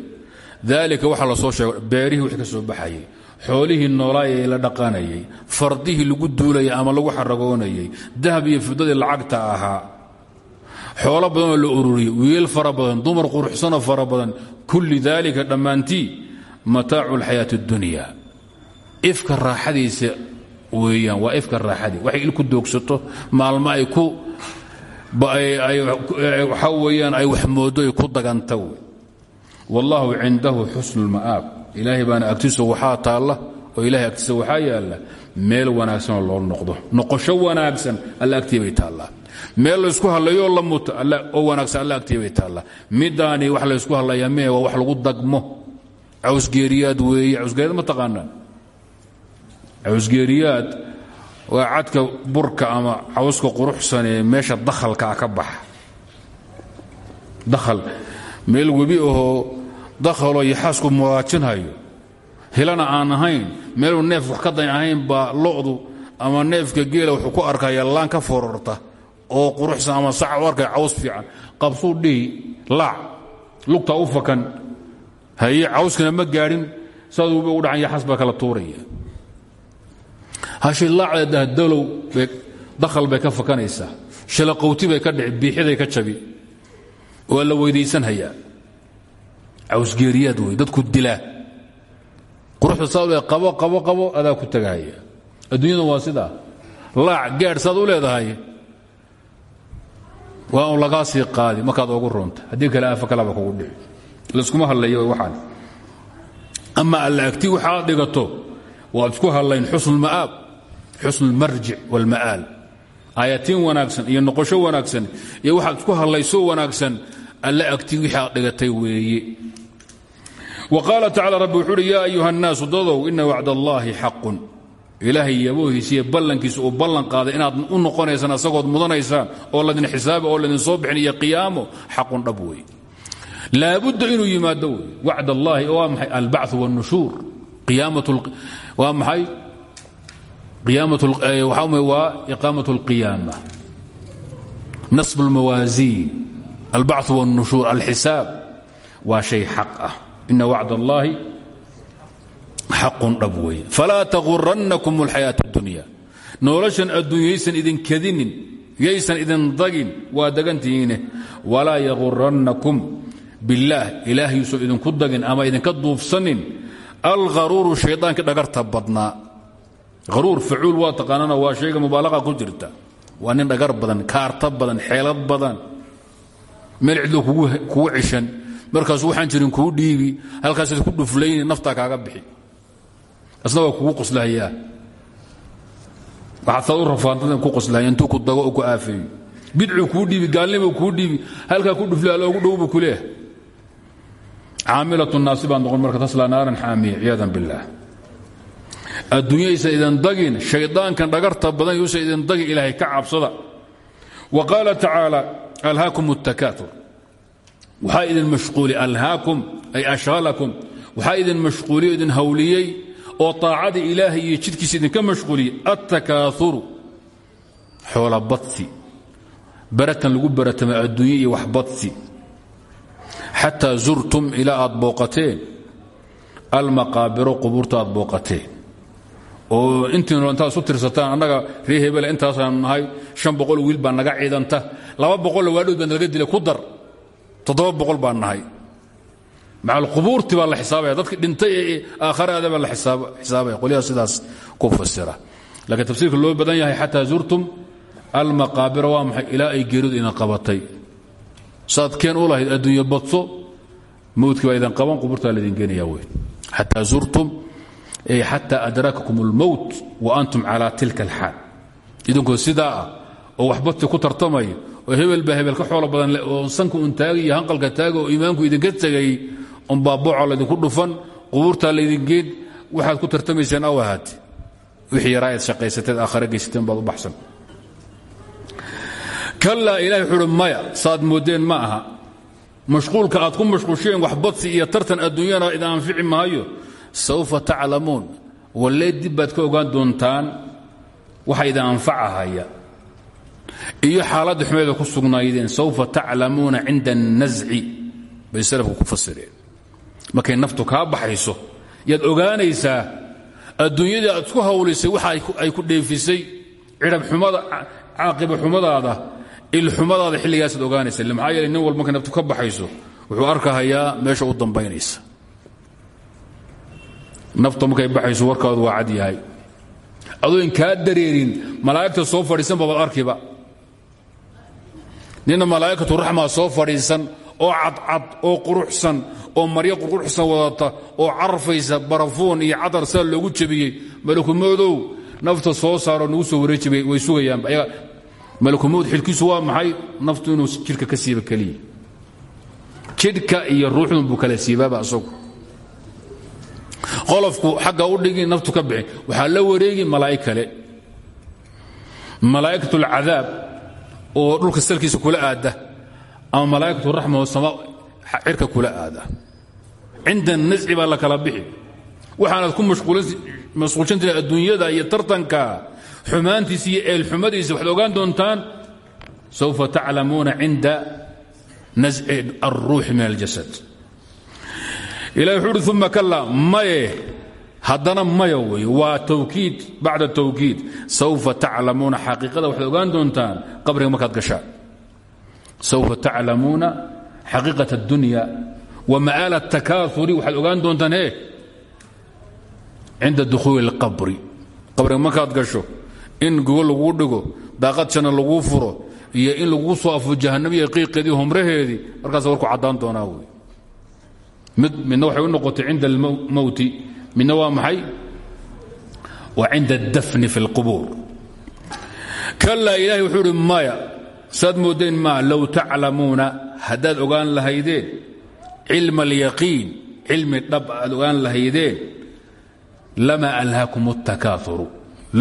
Daalika waxaa la soo sheega beerihii wixii ka soo baxayay. Xoolihii noolaayee la dhaqanayay fardihii lagu duulayay ama lagu xaragoonayay dahab iyo fidadii lacagta ahaa xoolo badanoo la ururiyey wiil fara badan dumar quruxsanoo fara badan kulli daalika dhammaantii mataacu alxayaati اddunya ifka raaxadiisa weeyaan waa ifka raaxadii waxay ilku doogsato maalmo ay ku waxaa weeyaan ay wax moodo ay ku daganta wey wallaahu cindahu xusnu اlma'aab ilaahay baana agtiisa waxaa taalla oo ilahay agtiisa waxaa yaalla meel wanaagsanoo loo noqdo. Noqosho wanaagsan alla agtii bay taallaa meel laysku hadlayoo la muto oo wanaagsan alla agtii bay taallaa midaani wax laysku hadlayaa mee waa wax lagu dagmo. Cawsgeeriyaad weeye cawsgeeriyaad ma taqaanaan. Cawsgeeriyaad waa cadka burka ama cawska quruxsan ee meesha dakhalkaa ka baxa. Dakhal meel webi ahoo dakhaloo yaxaasku mudaajinhayo hilana aan ahayn meeluu neef wax ka dayn ahayn baa lo'du ama neefka geela wuxuu ku arkaya laan ka fororta oo quruxsan ama saca u arkaya caws fiican. Qabsuu dhihi laac lugtaa u fakan. Haye cawskana ma gaadhin saduuba u dhacan yaxaas baa kala tuuraya. Hashi laacda dahdalow dakhal bay ka fakanaysaa shalaqowti bay ka dhici biixiday ka jabi waa la weydaysanhayaa cawsgeeriyaad wey dadku dilaa. Quruxda saad le qabo qabo qabo adaa ku tagahaya. Adduunyada waa sidaa. Laac gaadh u leedahay waa un lagaa sii qaadi markaad ogu roonta haddii kale aafo kalaba kugu dhici layskuma hadlayo waxaan ama alla agti waxaad dhigato waad isku hadlayn xusnu lma'aab xusnu lmarjic wاlma'aal aayatiin wanaagsan iyo noqosho wanaagsan iyo waxaad isku hadlayso wanaagsan alla agti wixii aad dhigatay weeye wa qaala tacala rabbi wuxuu uhi yaa ayuha الnaasu dadow ina wacd allahi xaqun ilaahay yaboohiisiiyo ballankiisa uu ballan qaaday inaad u noqonaysaan asagood mudanaysaan oo ladin xisaaba oo ladin soo bixin iyo qiyaamo xaqun dhab weeye laabudda inuu yimaado wey wacd allahi waa maxay albacu wاnnushuur waa maxay waa iqaamaة اlqiyaama nasb اlmawaasiin albacu wاnnushuur alxisaab waa shay xaq ah ina wacd allahi xaqun dhab weeye. Falaa tagurannakum alxayaata addunya. Noloshan adduunyaysan idin kadinin yaysan idin dagin waa dagantihiine walaa yagurannakum billaah ilaah yuusan idinku dagin ama idinka duufsanin alharuuru shayaankii dhagarta badnaa haruur facuul waa taqaanana waa shayga mubaalaqa ku jirta. Waa nin dhagar badan kaarta badan xeelad badan. Meel cidlo kugu cishan. Markaasu waxaan jirin kuu dhiibi halkaasad ku dhuflayni naftaa kaaga bixi asna kugu qoslahayaa waxaad u rafaantada ku qoslahaya intuu ku dago ku aafeeyo. Bidcuu kuu dhiibi gaalnimuu kuu dhiibi halkaa ku dhuflay aloogu dhowbu ku leeh caamilat naasi baa noqon marka tasla naaran xaamiya ciyaadan biاllaah adduunyaysan idin dagin shaydaankan dhagarta badan yuusan idin dagin ilaahay ka cabsada. Wa qaala tacaala alhaakum اtakaaur waxaa idin mashquuli alhaakum ay ashhalakum waxaa idin mashquuliyo idin hawliyey oo taacada ilaahay iyo jidkiisa idinka mashquuliyey attakaauru xoola badsi baratan lagu baratama adduunye iyo wax badsi xataa zurtum ilaa aad booqateen almaqaabiro qubuurta aad booqateen. Oo intiinu intaad isu tirsataan annaga ree hebele intaasaan nahay shan boqol wiil baa naga ciidanta laba boqolla waadhowd baa nalaga dilay ku dar toddoba boqol baan nahay macalqubuurti baa la xisaabaya. Dadkii dhintay ee aakharaada baa la xisaabaya. Qolyaha sidaas ku fasira. Laakiin tafsiirka loo badan yahay xataa zurtum almaqaabira waa maxay? Ilaa ay geeridu idin qabatay. Saad u lahayd adduunyo badso mowdkii baa qaban qubuurtaa laydin geenaya wey xataa zurtum ay xataa adrakakum اlmowt wa antum calaa tilka alxaal. Idinkoo sidaa ah oo wax ku tartamaya oo hebel baa ka xoolo badan oo sanka un hanqalka taaga oo iimaanku idinka tegay unbaa booca laydinku dhufan qubuurtaa laydin geen waxaad ku tartamayseen aw ahaate wixii yaraa eed shaqaysateed aakhare geysateen baad baxsan. Kalaa ilahay wuxuuhi saad moodeen ma aha. Mashquulka aad ku mashquusheen wax badsi iyo tartan adduunyana idin anfici maayo sawfa taclamuun. Wallee dib ka ogaan doontaan waxa idin anfacahaya. Iyo xaaladda xumeeda ku sugnaydeen sawfa taclamuuna cinda annasci bay salafku ku fasireen markay naftu kaa baxayso yaad ogaanaysaa adduunyadii aad isku hawlisay waxa ay ku dheefisay cidhabxumada caaqiba xumadaada ilxumadaada xilligaasaad ogaanaysa. Maxaa yeele nin walba markay naftu ka baxayso wuxuu arkahayaa meesha u dambaynaysa. Nafta markay baxayso warkaadu waa cad yahay. Adoon kaa dareerin malaa'igta soo fadhiisan babaad arkiba. Nina malaa'ikatu raxmaa soo fadhiisan oo cadcad oo quruxsan oo maryo quruxsan wadata oo carfaysa barafuun iyo cadar saa loogu jebiyey. Malakumoodow nafta soo saaroo nagu soo wareejibay way sugayaanba malakumowd xilkiisu waa maxay? Naftu inuu jidhka ka siiba keliya. Jidhka iyo ruuxdun buu kala siibaaba asagu. Qolofku xagga u dhigi naftu ka bixi. Waxaa la wareegi malaa'ig kale. Malaa'ikaة اlcadaab oo dhulka salkiisa kula aada ama malaaigtu raxma sama cirka kula aada. Cinda nasci baa la kala bixi. Waxaanaad ku adduunyada iyo tartanka xumaantiisa iyo eelxumadiisa waxaad ogaan doontaan saufa taclamuuna cinda nasci alruuxi min aljasad. Ilahi wuxuu uhi uma kala maye haddana maya wey waa tawkiid bacda tawkiid. Saufa taclamuuna xaqiiqada waxaad doontaan qabriga markaad gashaan sawfa taclamuuna xaqiiqat اdunya wa ma'aal الtakaauri waxaad ogaan doontaan he cinda dukhuuli اlqabri qabriga markaad gasho in gogo laguu dhigo daaqad janna laguu furo iyo in laguu soo afo jahannamiya qiiqeedii humraheedii markaas warku caddaan doonaa wey midna waxay u noqotay cinda almowti midna waa maxay waa cinda اdafni fi اlqubuur kalaa ilahay wuxuu uhi maya saad moodeen maa low taclamuuna haddaad ogaan lahaydeen cilma alyaqiin cilmi dhab aad ogaan lahaydeen lama alhaakum اtakaauru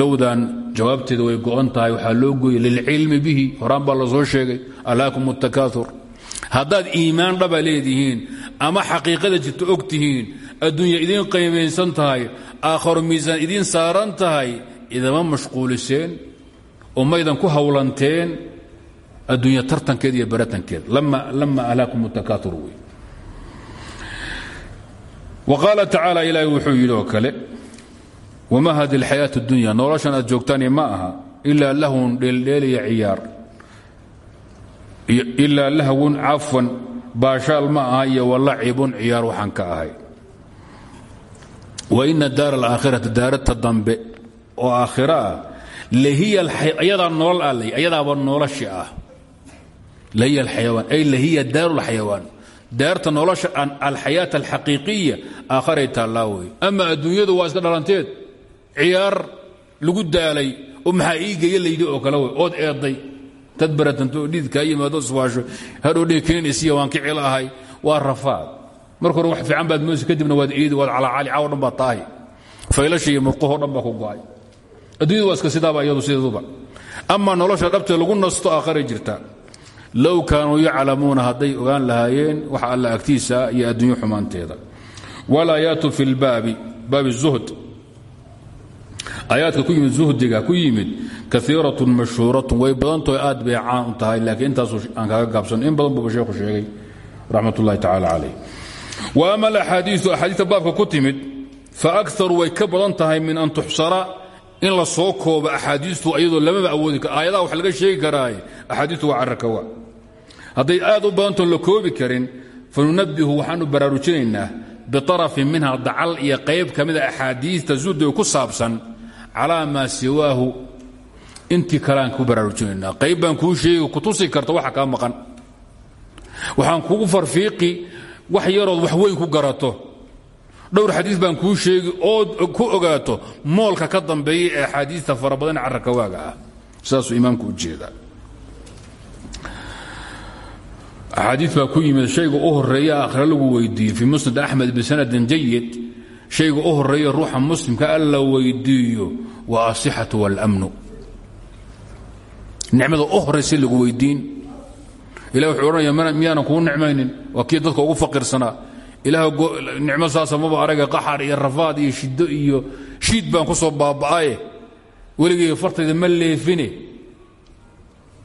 lowdan jawaabteeda way go'on tahay waxaa loo gooyey lilcilmi bihi horaan baa la soo sheegay alhaakum اtakaaur haddaad iimaan dhaba leedihiin ama xaqiiqada jirto og tihiin adduunya idiin qaymaysan tahay aakharo miisaan idiin saaran tahay idama mashquuliseen oo maydan ku hawlanteen adduunya tartankeeda iyo baratankeeda lama ahlaakum takaaur wey. Wa qaala tacaala ilaahi wuxuu yidhi oo kale wama hadi alxayaat اdunya noloshan aad joogtaani ma aha ilaa lahun dheeldheeliya ciyaar. Ilaa lahwun cafwan baashaal ma aha iyo walacibun ciyaar waxaan ka ahay. Wa ina daar alaakhirati daarata dambe oo aakhira ah lahiyayadaa noolal ah ayadaaba noloshi ah lahiya daaru lxayawaan daarta nolosha alxayaat alxaqiiqiya aakharay taallaa wey ama adduunyadu waa iska dhalanteed ciyaar lagu daalay oo maxaa ii geya layidhi oo kale wey ood eeday dad baratanto dhiidkaa yimaado iswaasho hadhow dhihi keenisiya waan ka cil ahay waa rafaad marka hore wax fiican baad moosi kadibna waad eedi waad calacali caawo dhan baa taahi faylasha iyo murqahoo dhan baa ku go'ay adduunyadu waa iska sidaaba iyadu sideeduba ama nolosha dhabtee lagu nasto aakharay jirtaa low kaanuu yaclamuuna hadday ogaan lahaayeen waxa alla agtiisa iyo adduunyo xumaanteeda. Walaayaatu fi lbaabi baabi zuhd. Aayaadka ku zuhdiga ku yimid kaiiratun mashhuuratun way badantaho aad bay caan tahay laakiin intaasu aan kaga gaabsan. In badan buuba sheekhu sheegay raxmat ullahi calayh. Wa ama alaxaadiiu axaadiista baabka ku timid fa akaru way ka badan tahay min an tuxsara in la soo koobo axaadiistu iyadoo lamaba awoodi karo aayadaha wax laga sheegi karaaye axaadiistu waa carrakawa hadday aad u badantoon la koobi karin fanunabbihu waxaanu baraarujinaynaa biarafin minha dacal iyo qayb ka mida axaadiista zuhdiga ku saabsan calaa maa siwaahu. Intii kaleaan ku baraarujinaynaa. Qayb baan kuu sheegi ku tusi karta waxa kaa maqan. Waxaan kugu farfiiqi wax yarood wax weyn ku garato. Dhowr xadiis baan kuu sheegi ood ku ogaato. Moolka ka dambeeya ee axaadiista fara badan carrakawaaga ah. Saasuu imaamku u jeedaa axaadii baa ku yimid shayga u horreeya akhre lagu weydiiyo fii musnad axmed bisanadin jayid shayga u horreeya ruuxa muslimka alla weydiiyo waa asixatu wاlmnu nicmada u horaysa lagu weydiin. Ilah wuxuu odhanaya miyaanan kuu nicmaynin? Waa dadka ugu faqiirsanaa. Ilaah nicmo saasa maba araga qaxar iyo rafaad iyo shiddo baan ku soo baaba'aye. Weligayga fartayda ma leefine.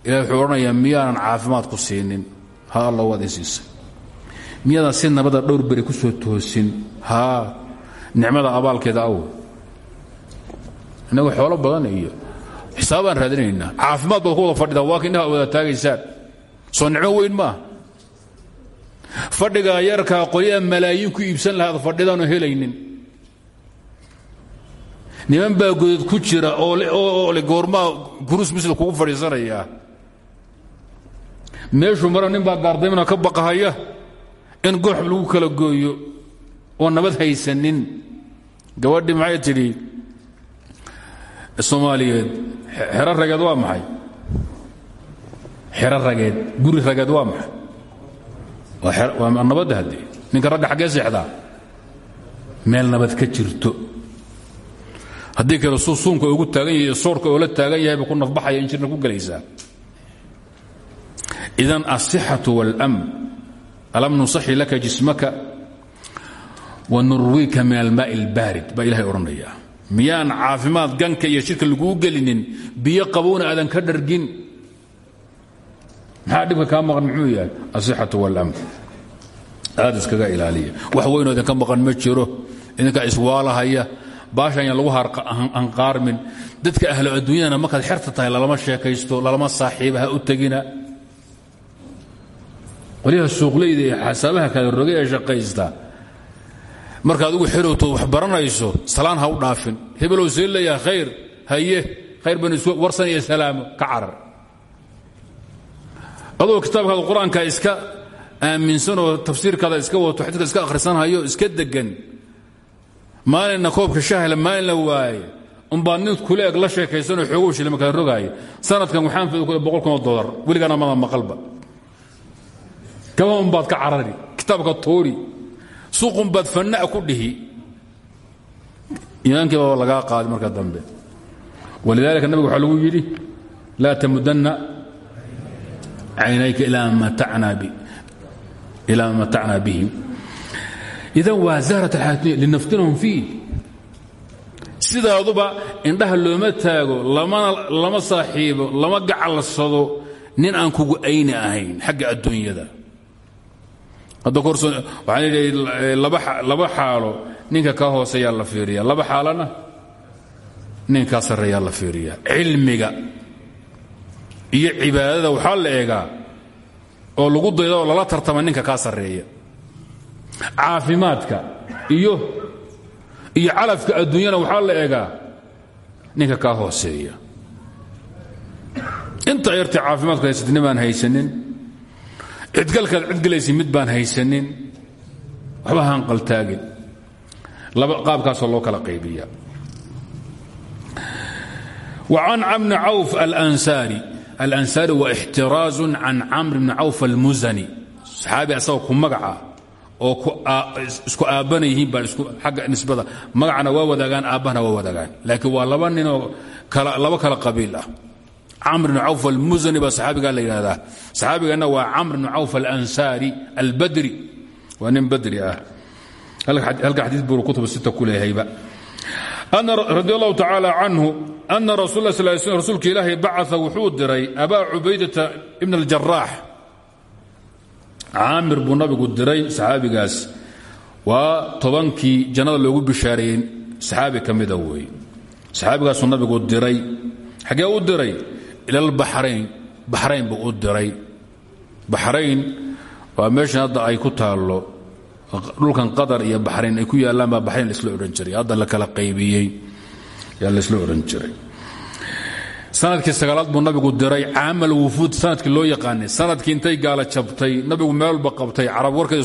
Ilah wuxuu caafimaad ku siinin ha alla waad miyaadan si nabada dhowr beri ku soo toosin? Haa nicmada abaalkeeda aw innagu xoolo badan iyo xisaabaan raadinaynaa caafimaad baad ku wada fadhidaan waa wada taagaysaan soo nicmo weyn maaha fadhigaa yarkaa qolyaa malaayiin ku iibsan lahaad fadhidaanu helaynin. Niman baa godod ku jira oo le goormaa kurus misl kugu fadhiisanayaa meeshuu mara nin baa ka baqahaya in gooxb lagu kala gooyo oo nabad haysanin. Gabadhii maxay tidhi? Soomaaliyeed xero rageed waa maxay? Xero rageed guri rageed waa maxay? Waa nabadda haddee ninka ragga xaggee seexdaa? Meel nabad ka jirto. Haddii kale suu suunka ugu taagan yahay soorka oo la taagan yahay ba ku nafbaxaya in ku gelaysaa idan asixatu wاlmn alam nusaxi laka jismaka wanurwiika min almaai اlbaarid baa ilahay odhanaya miyaan caafimaad ganka iyo shirka laguu gelinin biyo qabowna aadan ka dhargin maxaa dhibka kaa maqan muxuu yahay asixatu wاlmn aad iskaga ilaaliya wax weynoo idinka maqan ma jiro idinkaa iswaalahaya baashan yaan lagu hanqaarmin dadka ahlo adduunyadana markaad xerta tahay lalama sheekaysto lalama saaxiiba ha u tegina qolyaha suuqleyda ee xasaabaha kala roge ee shaqaysta. Markaad ugu xirowto wax baranayso salaan ha u dhaafin. Hebelow see leeyaha haye. Khayr banu warsan iyo salaamo ka carar. Adoo kitaabkaada qur'aanka iska aaminsanoo tafsiirkaada iska wato xadidka iska akhrisanhayo iska degan maalinna koobka shahla maalin la waaye umbaa nin kuleeg la sheekaysanoo xoogow shilima kala rogaaya sanadkan waxaan fid boqol kun oo dolar weligaana mada maqalba kama unbaad ka carari kitaabka tuuri suuqunbaad fanna'a ku dhihi. Iimaankii baa lagaa qaadi marka dambe. Walidaalika nabiga waxaa lagu yidhi laa tamudanna caynayka ilaa ma matacnaa bihim. Idan waa zahrat alxaatimiya linaftinahum fiih sidaaduba indhaha looma taago lama saaxiibo lama gacalsado nin aan kugu ayni ahayn xagga adduunyada hadda korso waxaan idhi laba xaalo ninka kaa hooseeyaa la fiiriya laba xaalana ninkaa sarreeyaa la fiiriya cilmiga iyo cibaadada waxaa la eegaa oo lagu dayda oo lala tartama ninka kaa sarreeya. Caafimaadka iyo iyo calafka adduunyana waxaa la eegaa ninka kaa hooseeya. Inta yartay caafimaadku baan haysanin cidgalkaad cidgelaysa mid baan haysanin waxba hanqaltaagin qaabkaasoo loo kala qaybiya وcan camr cawf alansaari alansaari waa ixtiraazu can camr bni cawf almusani saxaabi asagoo ku magaca oo isku aabbana yihiin baan agga nisbada. Magacana waa wadaagaan aabbahana waa wadaagaan. Laakiin waa laba ninoo laba kala qabiil ah camr bn cawf almusani baa saxaabigaa la yidhahdaa saxaabigana waa camr bn cawf alansaari albadri. Waa nin badri ah. Halka xadii buu kutub sita ku leeyahayba radi allahu tacaala canhu ana rasul rasuulka ilaahay bacaa wuxuu diray abaa cubaydata ibn aljaraax caamir buu nabigu diray saxaabigaas. Waa tobankii jannada loogu bishaareeyey saxaabi ka mida weeye saxaabigaasuu nabigu diray. Xaggee u diray ilalbaxrayn baxrayn buu u diray. Baxrayn waa meeshan hadda ay ku taallo. Dhulkan qatar iyo baxrayn ay ku yaallaan baa baxrayn laisla odhan jiray. Hadda la kala qaybiyey yaa laisla odhan jiray. Sanadkii sagaalaad buu nabigu diray caamal wufuud sannadkii loo yaqaanay. Sanadkii intay gaala jabtay nabigu meel walba qabtay. Carab warkeedi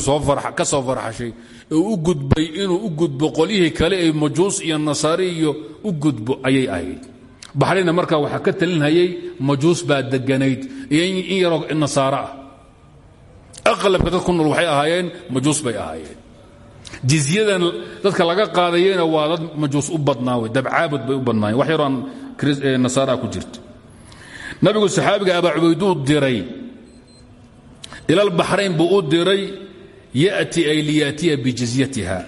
ka soo farxashay. Oo u gudbay inuu u gudbo qolyihii kale ee majuus iyo nasaari iyo u gudbo ayay ahayd baxrayna markaa waxaa ka talinhayay majuus baa deganayd in yaroo nasaaro ah. Aqlabka dad nool waxay ahaayeen majuus bay ahaayeen. Jizyadan dadka laga qaadayena waa dad majuus u badnaa wey dabcaabud bay u badnaayeen wax yaroo aan nasaara ku jirta nabigu saxaabiga abaa cubayduu diray ilalbaxrayn buu u diray yati ay liyaatiya bijizyatiha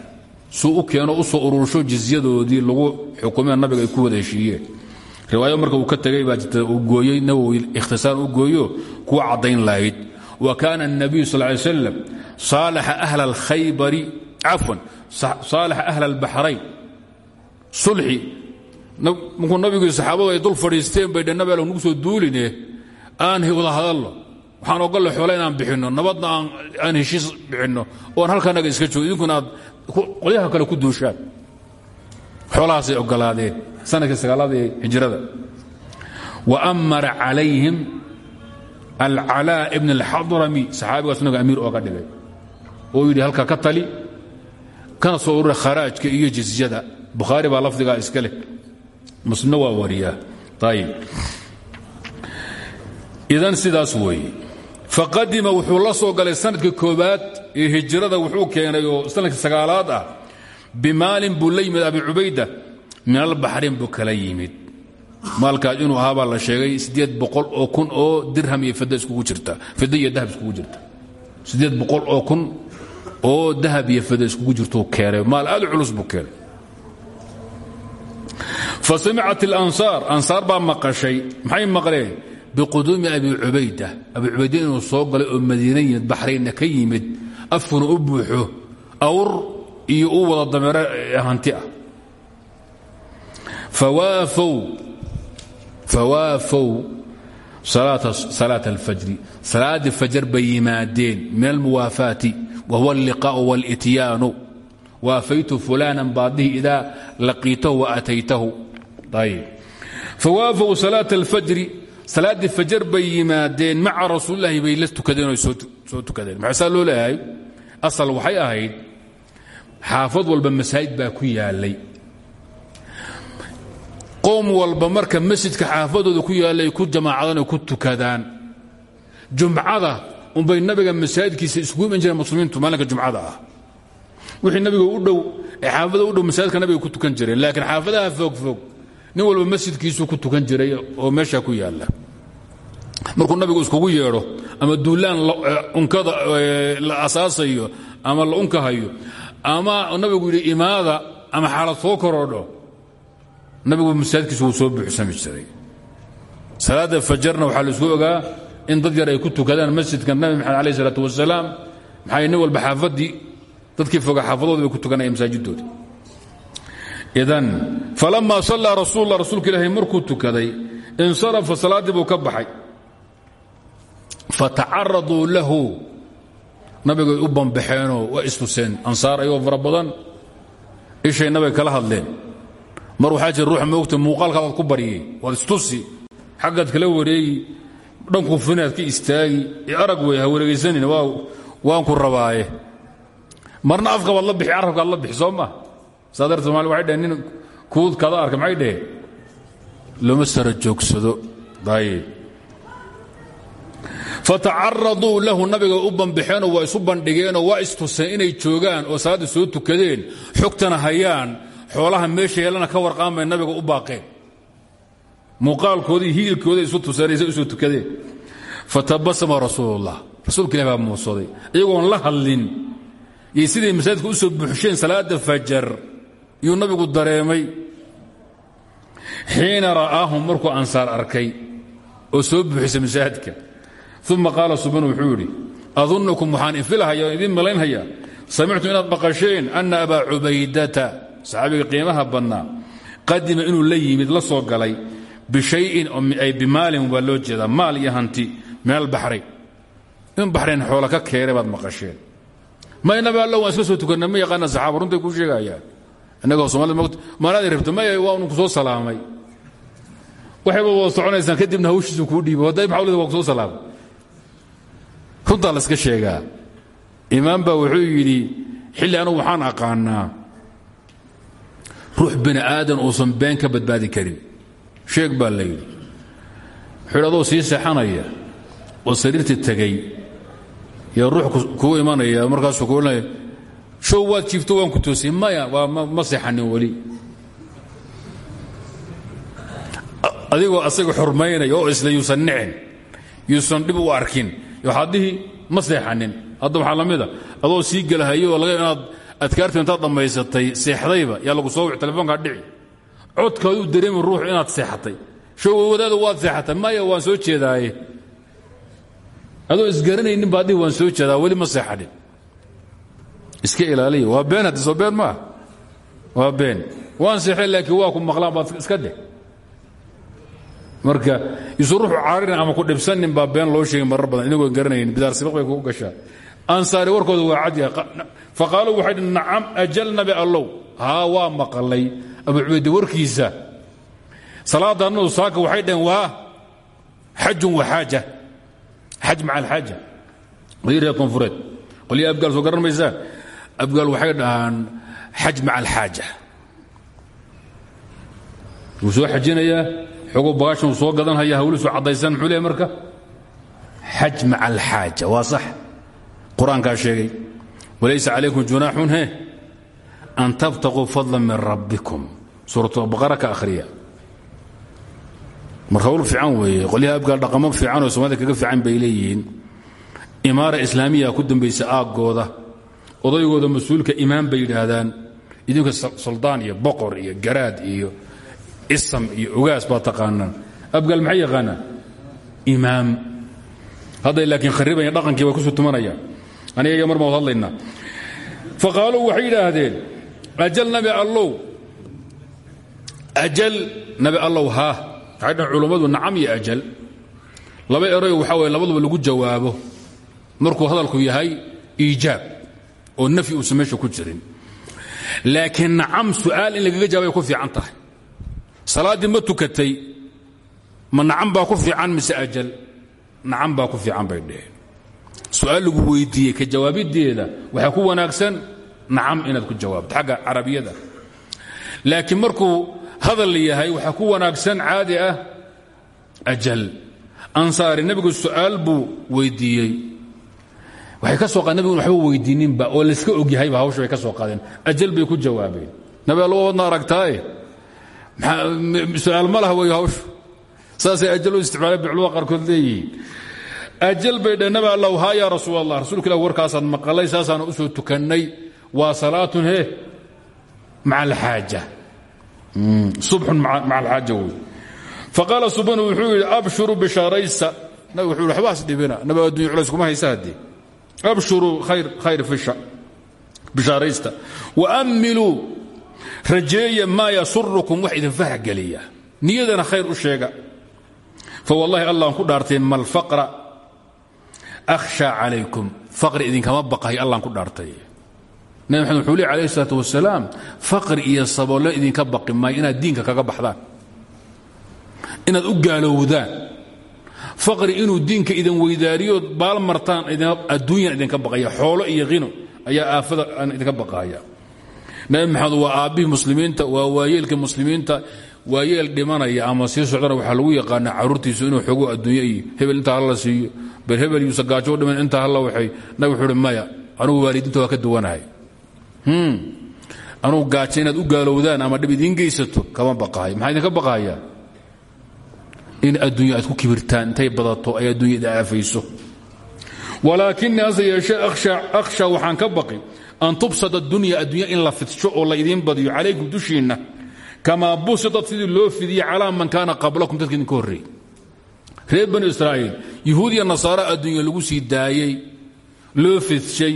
suu u keeno soo urursho jizyadoodii lagu xukumee nabiga ay ku wada heshiiyeen riwaayo marka uu ka tegay baa jirta uu gooyey nawowi ikhtisaar u gooyo kuwa caddayn lahayd. Wa kaana الnabiyu sal ly slam saalaxa ahla alkhaybari cafwan saalaxa ahla albaxrayn sulxi. Markuu nabigu saxaabadu ay dul fadhiisteen bay dhannabe nugu soo duuline aan wada hadalno. Waxaan ogolle xoole inaan bixinno. Nabadna aan heshiis bixinno. Oan halkanaga iska joogo idinkuna kale ku duushaan. Xoolahaasay ogolaadeen sannadkii sagaalaad ee hijrada wa amara calayhim alcalaa ibn alxadrami saxaabigaas nabiga amiir ooga dhigay. Oo yidhi halka ka tali kana soo urura iyo jizyada. Bukhaari baa lafdigaa iska leh. Muslimna waa idan sidaas weeye. Faqadima wuxuu la soo galay sanadka koobaad ee hijrada wuxuu keenay oo sanadka sagaalaad ah bimaalin buu abi cubayda min albaxrayn buu kala yimid. Maalkaas inuu ahaabaa la sheegay oo kun oo dirham iyo fidda iskugu jirta fidda iyo dahab iskugu jirta. Oo kun oo dahab iyo fidda iskugu jirtuu keenay. Maal aad culus buu keenay. Fa samicat alansaar ansaar baa maqashay. Maxay maqleen? Biquduumi abi cubayda. Abi cubayda inuu soo galay oo madiina yimid baxraynna ka yimid afkuna u buuxo awr iyo u wada dameero hanti fawaafow salaaة اlfajri salaaddii fajar bay yimaadeen min almuwaafaati wahuwa alliqاء wاlityaanu waafaytu fulanan baadihi idaa laqiitahu waataytahu ayb fawaafow salaaة اlfajri salaaddii fajar bay yimaadeen maca rasuulilahi bay la tukadeen oo soo tukadeen maxaa saa loo leeyahay asal waxay ahayd xaafad walba masaajid baa ku yaalay qowm walba marka masjidka xaafadooda ku yaallay ku jamaacadaan ku tukadaan. Jumcada unbay nabiga masaajidkiisa isugu iman jireen muslimiintu maalinka jumcada ah. Wixii nabiga u dhow xaafada u dhow masaajidka nabiga ku tukan jireen laakiin xaafadaha foogfoog nin walba masjidkiisuu ku tukan jiray oo meesha ku yaalla. Markuu nabigu iskugu yeedho ama duulaan unkada la asaasayo ama la unkahayo ama nabigu yidhi imaada ama xaalad soo korodho nabigu masaajidkiisu wuu soo buuxsami jiray. Salaadda fajarna waxaa la isku ogaa in dad yar ay ku tukadaan masjidka nabi maxamed alayh isalaatu wasalaam maxaa nin walba dadkii foga xaafadooda bay ku tukanayaan masaajidooda idan falama sallaa rasuullah rasuulka ilaahay markuu tukaday insarafa salaaddii buu ka baxay. Fatacaraduu lahu. Nabigay u bambaxeenoo waa istuseen ansaar ayagoo fara ishay nabiga kala hadleen mar waxaa jira ruux moogta muuqaalkaadaad ku baryay waad istusi xaggaad kala wareegi dhanku finaad ka istaagi ee arag wey ha wareegaysanin waan ku rabaaye. Marna afka baad la bixi carabkaad la bixi soo ma? Saa darteed somaali waxay dhaheen arka maxay dhaheen? Lama sara joogsado dayib fatacaraduu lahu nabiga u bambixeenoo waa isu bandhigeenoo waa istuseen inay joogaan oo salaadda soo tukadeen xogtana hayaan xoolaha meesha yeelana ka warqaamay nabiga u baaqeen muuqaalkoodii hiilkooda isu tuseenaysa u soo tukadeen fatabasama rasuulullah. Rasuulka ilah baa iyagoon la hadlin. Iyo siday masaajidka u soo buuxsheen salaadda fajar yuu nabigu dareemay. Xiina ra'aahum markuu ansaar arkay oo soo buuxisa masaajidka. Uma qaala subanu wuxuu yidhi adunnukum waxaan infilahaya o idiin malaynhayaa. Samictu inaad maqasheen anna abaa cubaydata saxaabiga qiimaha badnaa qadima inuu la yimid la soo galay bishayin ay bimaalin baa loo maal iyo hanti min in baxrayn xoola ka keenay baad maqasheen. May nabi alla waan soo tukanna ma yaqaana saxaaba runtay kuu sheegayaan. Innagoo somalida maalaadii rabta maya waa unu ku soo salaamay. Waxayba wada soconaysaan kadibna hawshiisu kuu dhiibo hadday maxawlida waa soo salaamay? Runtaa la iska sheegaa. Imaam baa wuxuu yidhi xilli anugu waxaan aqaanaa ruux bini aadan uusan been ka badbaadi karin. Sheeg baa la yidhi. Wuxuu adoo sii seexanaya oo sariirta tegey yo ruux kuu imanaya markaasuu ku ohanaya show waad jiifto waan ku toosiyey. Maya waa ma seexanin weli. Adigoo asaga xurmaynaya oo isla yuusan nicin yuusan dhib u arkin waxaad dhihi ma seexanin hadda waxaa la mida adoo sii gelahayo oo laga inaad adkaarta intaad dhammaysatay seexdayba yaa lagu soo wic telefoonkaa dhici. Codkaadu dareemi ruuxu inaad seexatay. Show wadaada waad seexatay. Maya waan soo jeedaaye. Adoo isgaranaynin baad dhihi waan soo jeedaa weli ma seexanin iska ilaaliya waa been haddi soo been maaha? Waa been. Waan seexay laakiin waa ku maqlaan baad iska dheh marka isu ruuxu caaririn ama ku dhibsanin baa been loo sheegay marar badan. Inagoon garanaynin bidaar sibaq bay kugu gashaa ansaari warkooda waa cad yahay. Faqaaluu waxay dhi nacam ajal nabi allow. Haa waa maqalay. Abu cubayde warkiisa. Salaada annadu saaka waxay dhaheen waa xajun wa xaaja. Xaj maca alxaaja qolii reer koonfureed qolii abgaal soo garan maysaan abgaal waxay dhahaan xaj maca alxaaja wuu soo xajinayaa xoguu bagaashan uu soo gadanhaya hawlisu caddaysan muxuu leehay marka? Xaj maca alxaaja waa sax qur'aankaa sheegay walaysa calaykum junaaxun he an tabtaquu fadlan min rabbikum. Suuratbaqara ka akhriya. Marka hawl fiican weeye qolyaha abgaal dhaqamo fiican oo soomaalida kaga fiican bay leeyihiin. Imaara islaamiya ku dambaysa aaggooda odaygooda mas'uulka imaam bay yidhaahdaan. Idinka soldaan iyo boqor iyo garaad iyo isam iyo ogaas baa taqaanaan abgaal maxay yaqaanaan? Imaam. Hadday laakiin kharibayan dhaqankii way ku soo tumanayaan aniga mar baan hadlaynaa faqaaluu waxay yidhaahdeen ajal nabi allow. Ajal nabi allow haa waxay dhahan culummadu nacam iyo ajal. Laba eroy waxaa waye labaduba lagu jawaabo. Markuu hadalku yahay iijaab oo nafyi uusan meesha ku jirin. Laakiin nacam su'aal in lagaga jawaabay ku fiican tahay. Salaaddii ma tukatay ma nacam baa ku fiican mise ajal? Nacam baa ku fiican bay dheheen su'aal lagu weydiiyey ka jawaabideeda waxaa ku wanaagsan nacam inaad ku jawaabto xagga carabiyada laakiin markuu hadal yahay waxaa ku wanaagsan caadi ah ajal ansaari nebigu su'aal buu weydiiyey. Waxay ka soo qaadeen nebigun waxba weydiininba oo layska ogyahayba hawsha bay ka soo qaadeen. Ajal bay ku jawaabeen. Nabi allo wadna aragtaaye? Su'aal ma laha wey hawshu. Saasay ajal u isticmaaleen culamada qaarkood leeyihiin ajal bay dheh nabi allahu haa yaa rasuul allah warkaasaan maqalay saasaan u soo tukannay. Waa salaatun he maca alxaaja subxun maca alxaaja wey. Faqaala subanu wuxuu yidhi abshuruu bishaaraysta nabi wuxuu yidhi waxbaas dhibina nabi addunya culays kuma haysa haddee abshuruu khayr fisha bishaaraysta. Waammiluu rajeeya maa yasurukum wax idin farax geliya niyadana khayr u sheega. Fawallahi allahn ku dhaartay malfaqra akhshaa calaykum faqri idinkama baqahay allahn ku dhaartay nabi maxamed wuxuu ley alayh isalaat wasalaam faqri iyo saboollo idinka baqi maayo inaad diinka kaga baxdaan inaad u gaalowdaan faqri inuu diinka idin weydaariyood baal martaan adduunyan idinka baqaya xoolo iyo hino ayaa aafada idinka baqahaya nabi maxamed waa aabbihii muslimiinta waa waayeelka muslimiinta waayeel dhimanaya ama sii socdana waxaa lagu yaqaanaa caruurtiisu inuu xogo adduunye hebel intaa hala siiyo. Bal hebel yuusa gaajo dhiman intaa hala waxay. Nabi wuxuu uhi maya anugu waalidiinta waa ka duwanahay. Anugu gaajo inaad u gaalowdaan ama dhib idiin geysato kama baqahay. Maxaa idinka baqahaya in adduunya ku kibirtaan intay badato ay adduunya aafayso. Walaakinii hase yeeshee akhsha waxaan ka baqi an tubsad addunya addunya in la fidsho oo la idiin badiyo calaykum dushiinna kamaa busitat sidii loo fidiyey man kaana qablakum dadka idinka horreeyey reer banu israa'iil yuhuud iyo nasaaro adduunya lagu sii daayey loo fidshay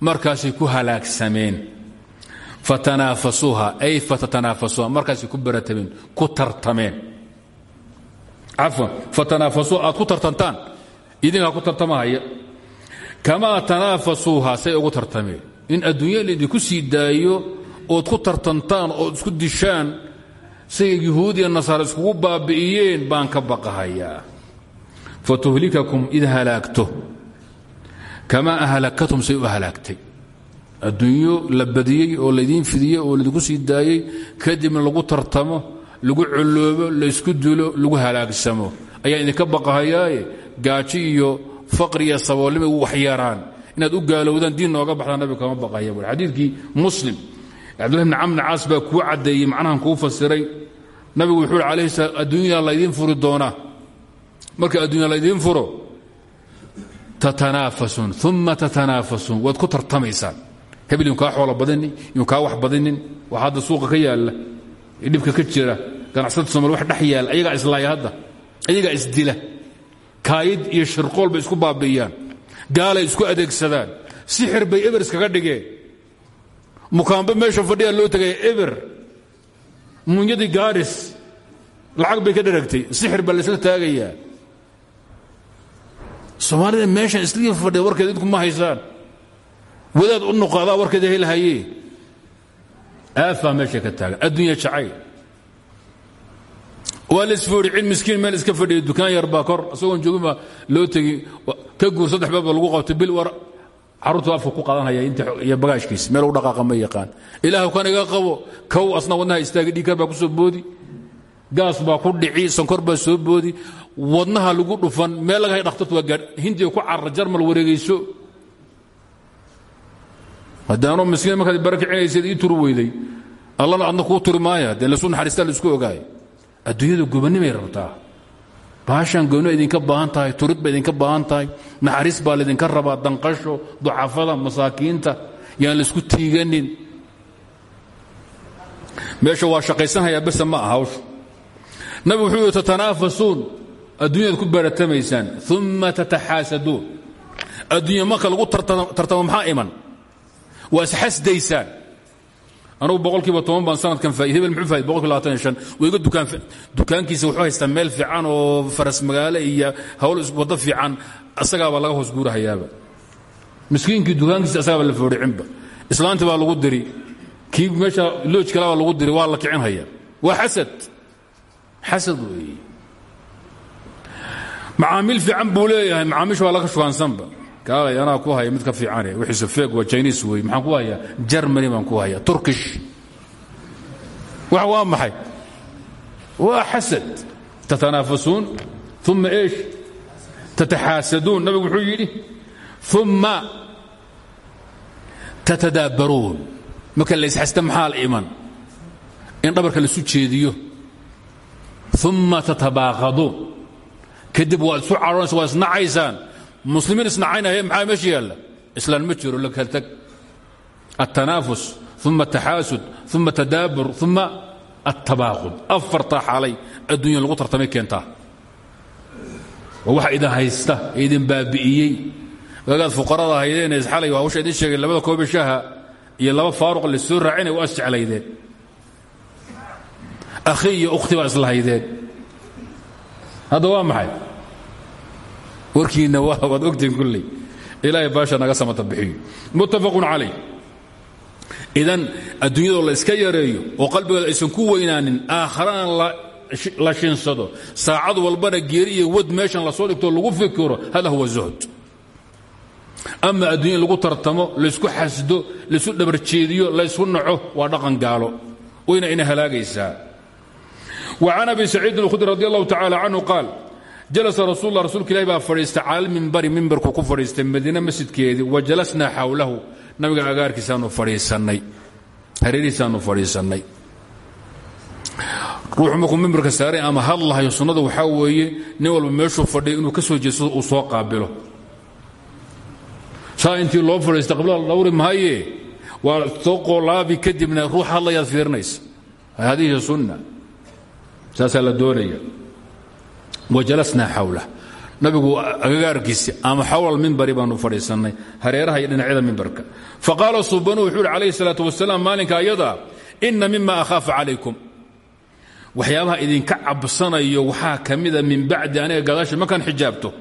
markaasay ku halaagsameen fatanaafasuuha ay fatatanaafasuuha markaasay ku baratameen ku tartameen cafwan fatanaafasuuha ku tartantaan idinkaa ku tartamahaya kamaa tanaafasuuha say ugu tartameen in adduunya laydinku sii daayo ood ku tartantaan ood isku dishaan say yuhuud iyo nasaara iskugu baabi'iyeen baan ka baqahayaa. Fatuhlikakum id halaagto. Kamaa ahlakatum say u halaagtay. Adduunyo la badiyey oo laydiin fidiyey oo laydinku sii daayey kadibna lagu tartamo lagu coloobo laysku dilo lagu halaagsamo. Ayaan idinka baqahayaaye? Gaaji iyo faqri iyo saboolnima u waxyaraan. Inaad u gaalowdaan diin nooga baxdaan nabiga kama baqahaya xadiidkii muslim cabdullahi bn camr caas baa kuu caddeeyey macnahan kuu fasiray. Nabigu wuxuu salaam adduunya laydiin furi doonaa marka adduunya laydiin furo tatanaafasun uma tatanaafasuun waad ku tartamaysaan. Hebel yun kaa xoolo badinin yun kaa wax badinin wax hadda suuqa ka yaalla dhibka ka jira ganacsada somal wax dhex yaalla ayagaa islaaya hadda ayagaa isdila. Kaayid iyo shirqool bay isku baabi'iyaan. Gaalay isku adeegsadaan. Sixir bay eber iskaga dhigeen mukaambe meesha fadhiyaa loo tegaya eber. Munyadii gaaris lacag bay ka dharagtay. Sixir baa laysla taagayaa. Soomaalida meeshan islii fadhiya warkeeda idinku ma haysaan. Wadaad u nuqaadaa warkeeda helhaye aafaa meesha ka taagan adduunya jacayl. Waa laisfooricin miskiin meel iska fadhiya dukaan yar baa kor. Isagoon joogin baa loo tegi. Ka guur saddex beed ba lagu qabtay bil war carruurtu afka ku qadanaya iyo bagaashkiisa meel u dhaqaaqa yaqaan. Ilaahu kan qabo kow asna wadnaha istaagi dhiikar baa ku soo boodi gaas baa ku dhici sankor baa soo boodi wadnaha lagu dhufan meel laga hay waa gaadh hindiga ku carra jarmal wareegayso. Haddaanoo miskiin markaad barakicinaysad ii turi weyday. Allana adna kuu turi maaya dee lasu naxariistaa la isku ogaay adduunyadu gobannimay rabtaa baashaan goonno idinka baahan tahay turid ba idinka baahan tahay naxariis baa laydinka rabaa danqasho ducafada masaakiinta yaan la isku tiiganin. Meesha waa shaqaysanhayaa bese ma hawshu. Nabigu wuxuu yihi tatanaafasuun adduunyadaad ku baratamaysaan uma tataxaasaduun adduunya marka lagu tartamo maxaa iman? Waa isxasdaysaan anugu boqolkiiba toban baan sanadkan hebel muxuu faaid boqolkiiba labaatan shan. Wayga dukaan dukaankiisa wuxuu haystaa meel fiican oo faras magaalo iyo hawl waddo fiican asagaabaa laga hoos guurahayaaba. Miskiinkii dukaankiisa asagaabaa la foodhicinba. Islaantii baa lagu diri. Kii meesha looj kale lagu diri waa la kicinhaya waa xasad. Xasad weeye macaamiil fiican buu leeyahay macaamiisha waa laga shugaansanba kaalay anaa ku haya mid ka fiicane wixiise feeg waa chinis wey maxaan ku hayaa? Germany baan ku haya turkish. Wax waa maxay? Waa xasad. Tatanaafasuun uma eesh? Tataxaasaduun. Nabigu wuxuu yidhi uma tatadaabbaruun marka laysxasta maxaa la iman? In dhabarka laisu jeediyo. Uma tatabaaqaduun. Kadib waad isu cadhoonaysa waa isnacaysaan muslimiin isnacaynaya maxaa meesha yaalla? Islaan ma jiro la kala tag. Altanaafus uma ataxaasud uma tadaabur uma altabaaqud afartaa xaalay adduunya lagu tartamay keentaa. Waxa idin haysta idin baabi'iyey. Waagaad fuqarada haydeen isxalay hawsha idin sheegay labada koobe shaha iyo laba faaruq laissoo raacinay waa isjeclaydeen akhi iyo ukhti baa isla haydeen. Hadda waa warkiinna wad ogtiin kulley. Ilaahay baasha naga samata bixiyo muttafaqun calay idan adduunyadoo la iska yareeyo oo qalbigooda aysan ku weynaanin aakharana la shinsado saacad walbana geeri iyo wad meeshan la soo dhigtoo lagu fikiro hada huwa zuhd. Ama addunya in lagu tartamo laysku xasdo laysu dhabarjeediyo laysu naco waa dhaqan gaalo. Wayna ina halaagaysaa. Wa can abi saciidin alkhudri radi allahu tacaala canhu qaal jalasa rasulla rasuulka ilahi baa fadhiista cala mimbari mimbarku ku fadhiistay madiine masjidkeedii wa jalasnaa xawlahu nabiga agaarkiisaanu fadhiisannay hareerihiisaanu fadhiisannay ruuxu markuu mimbarka saaray ama hadlahayo sunnada waxaa weeye nin walba meeshuu fadhiya inuu ka soo jeedsado uu soo qaabilo saa intii loo fadhiista qablaa la dhawri maaye waa soo qolaabi kadibna ruux hadlayaad fiirinaysa hadihi sunna saasaa la doonaya wajalasnaa xawlah nabigu agagaarkiisi ama xawal mimbari baanu fadhiisannay hareeraha iyo dhinacyada mimbarka faqaala subanu wuxuu uhi calayhi salaatu wasalaam maalinka ayada inna mima akhaafa calaykum. Waxyaabaha idinka cabsanayo waxaa ka mida min bacdi aniga gadaasha markaan xijaabto.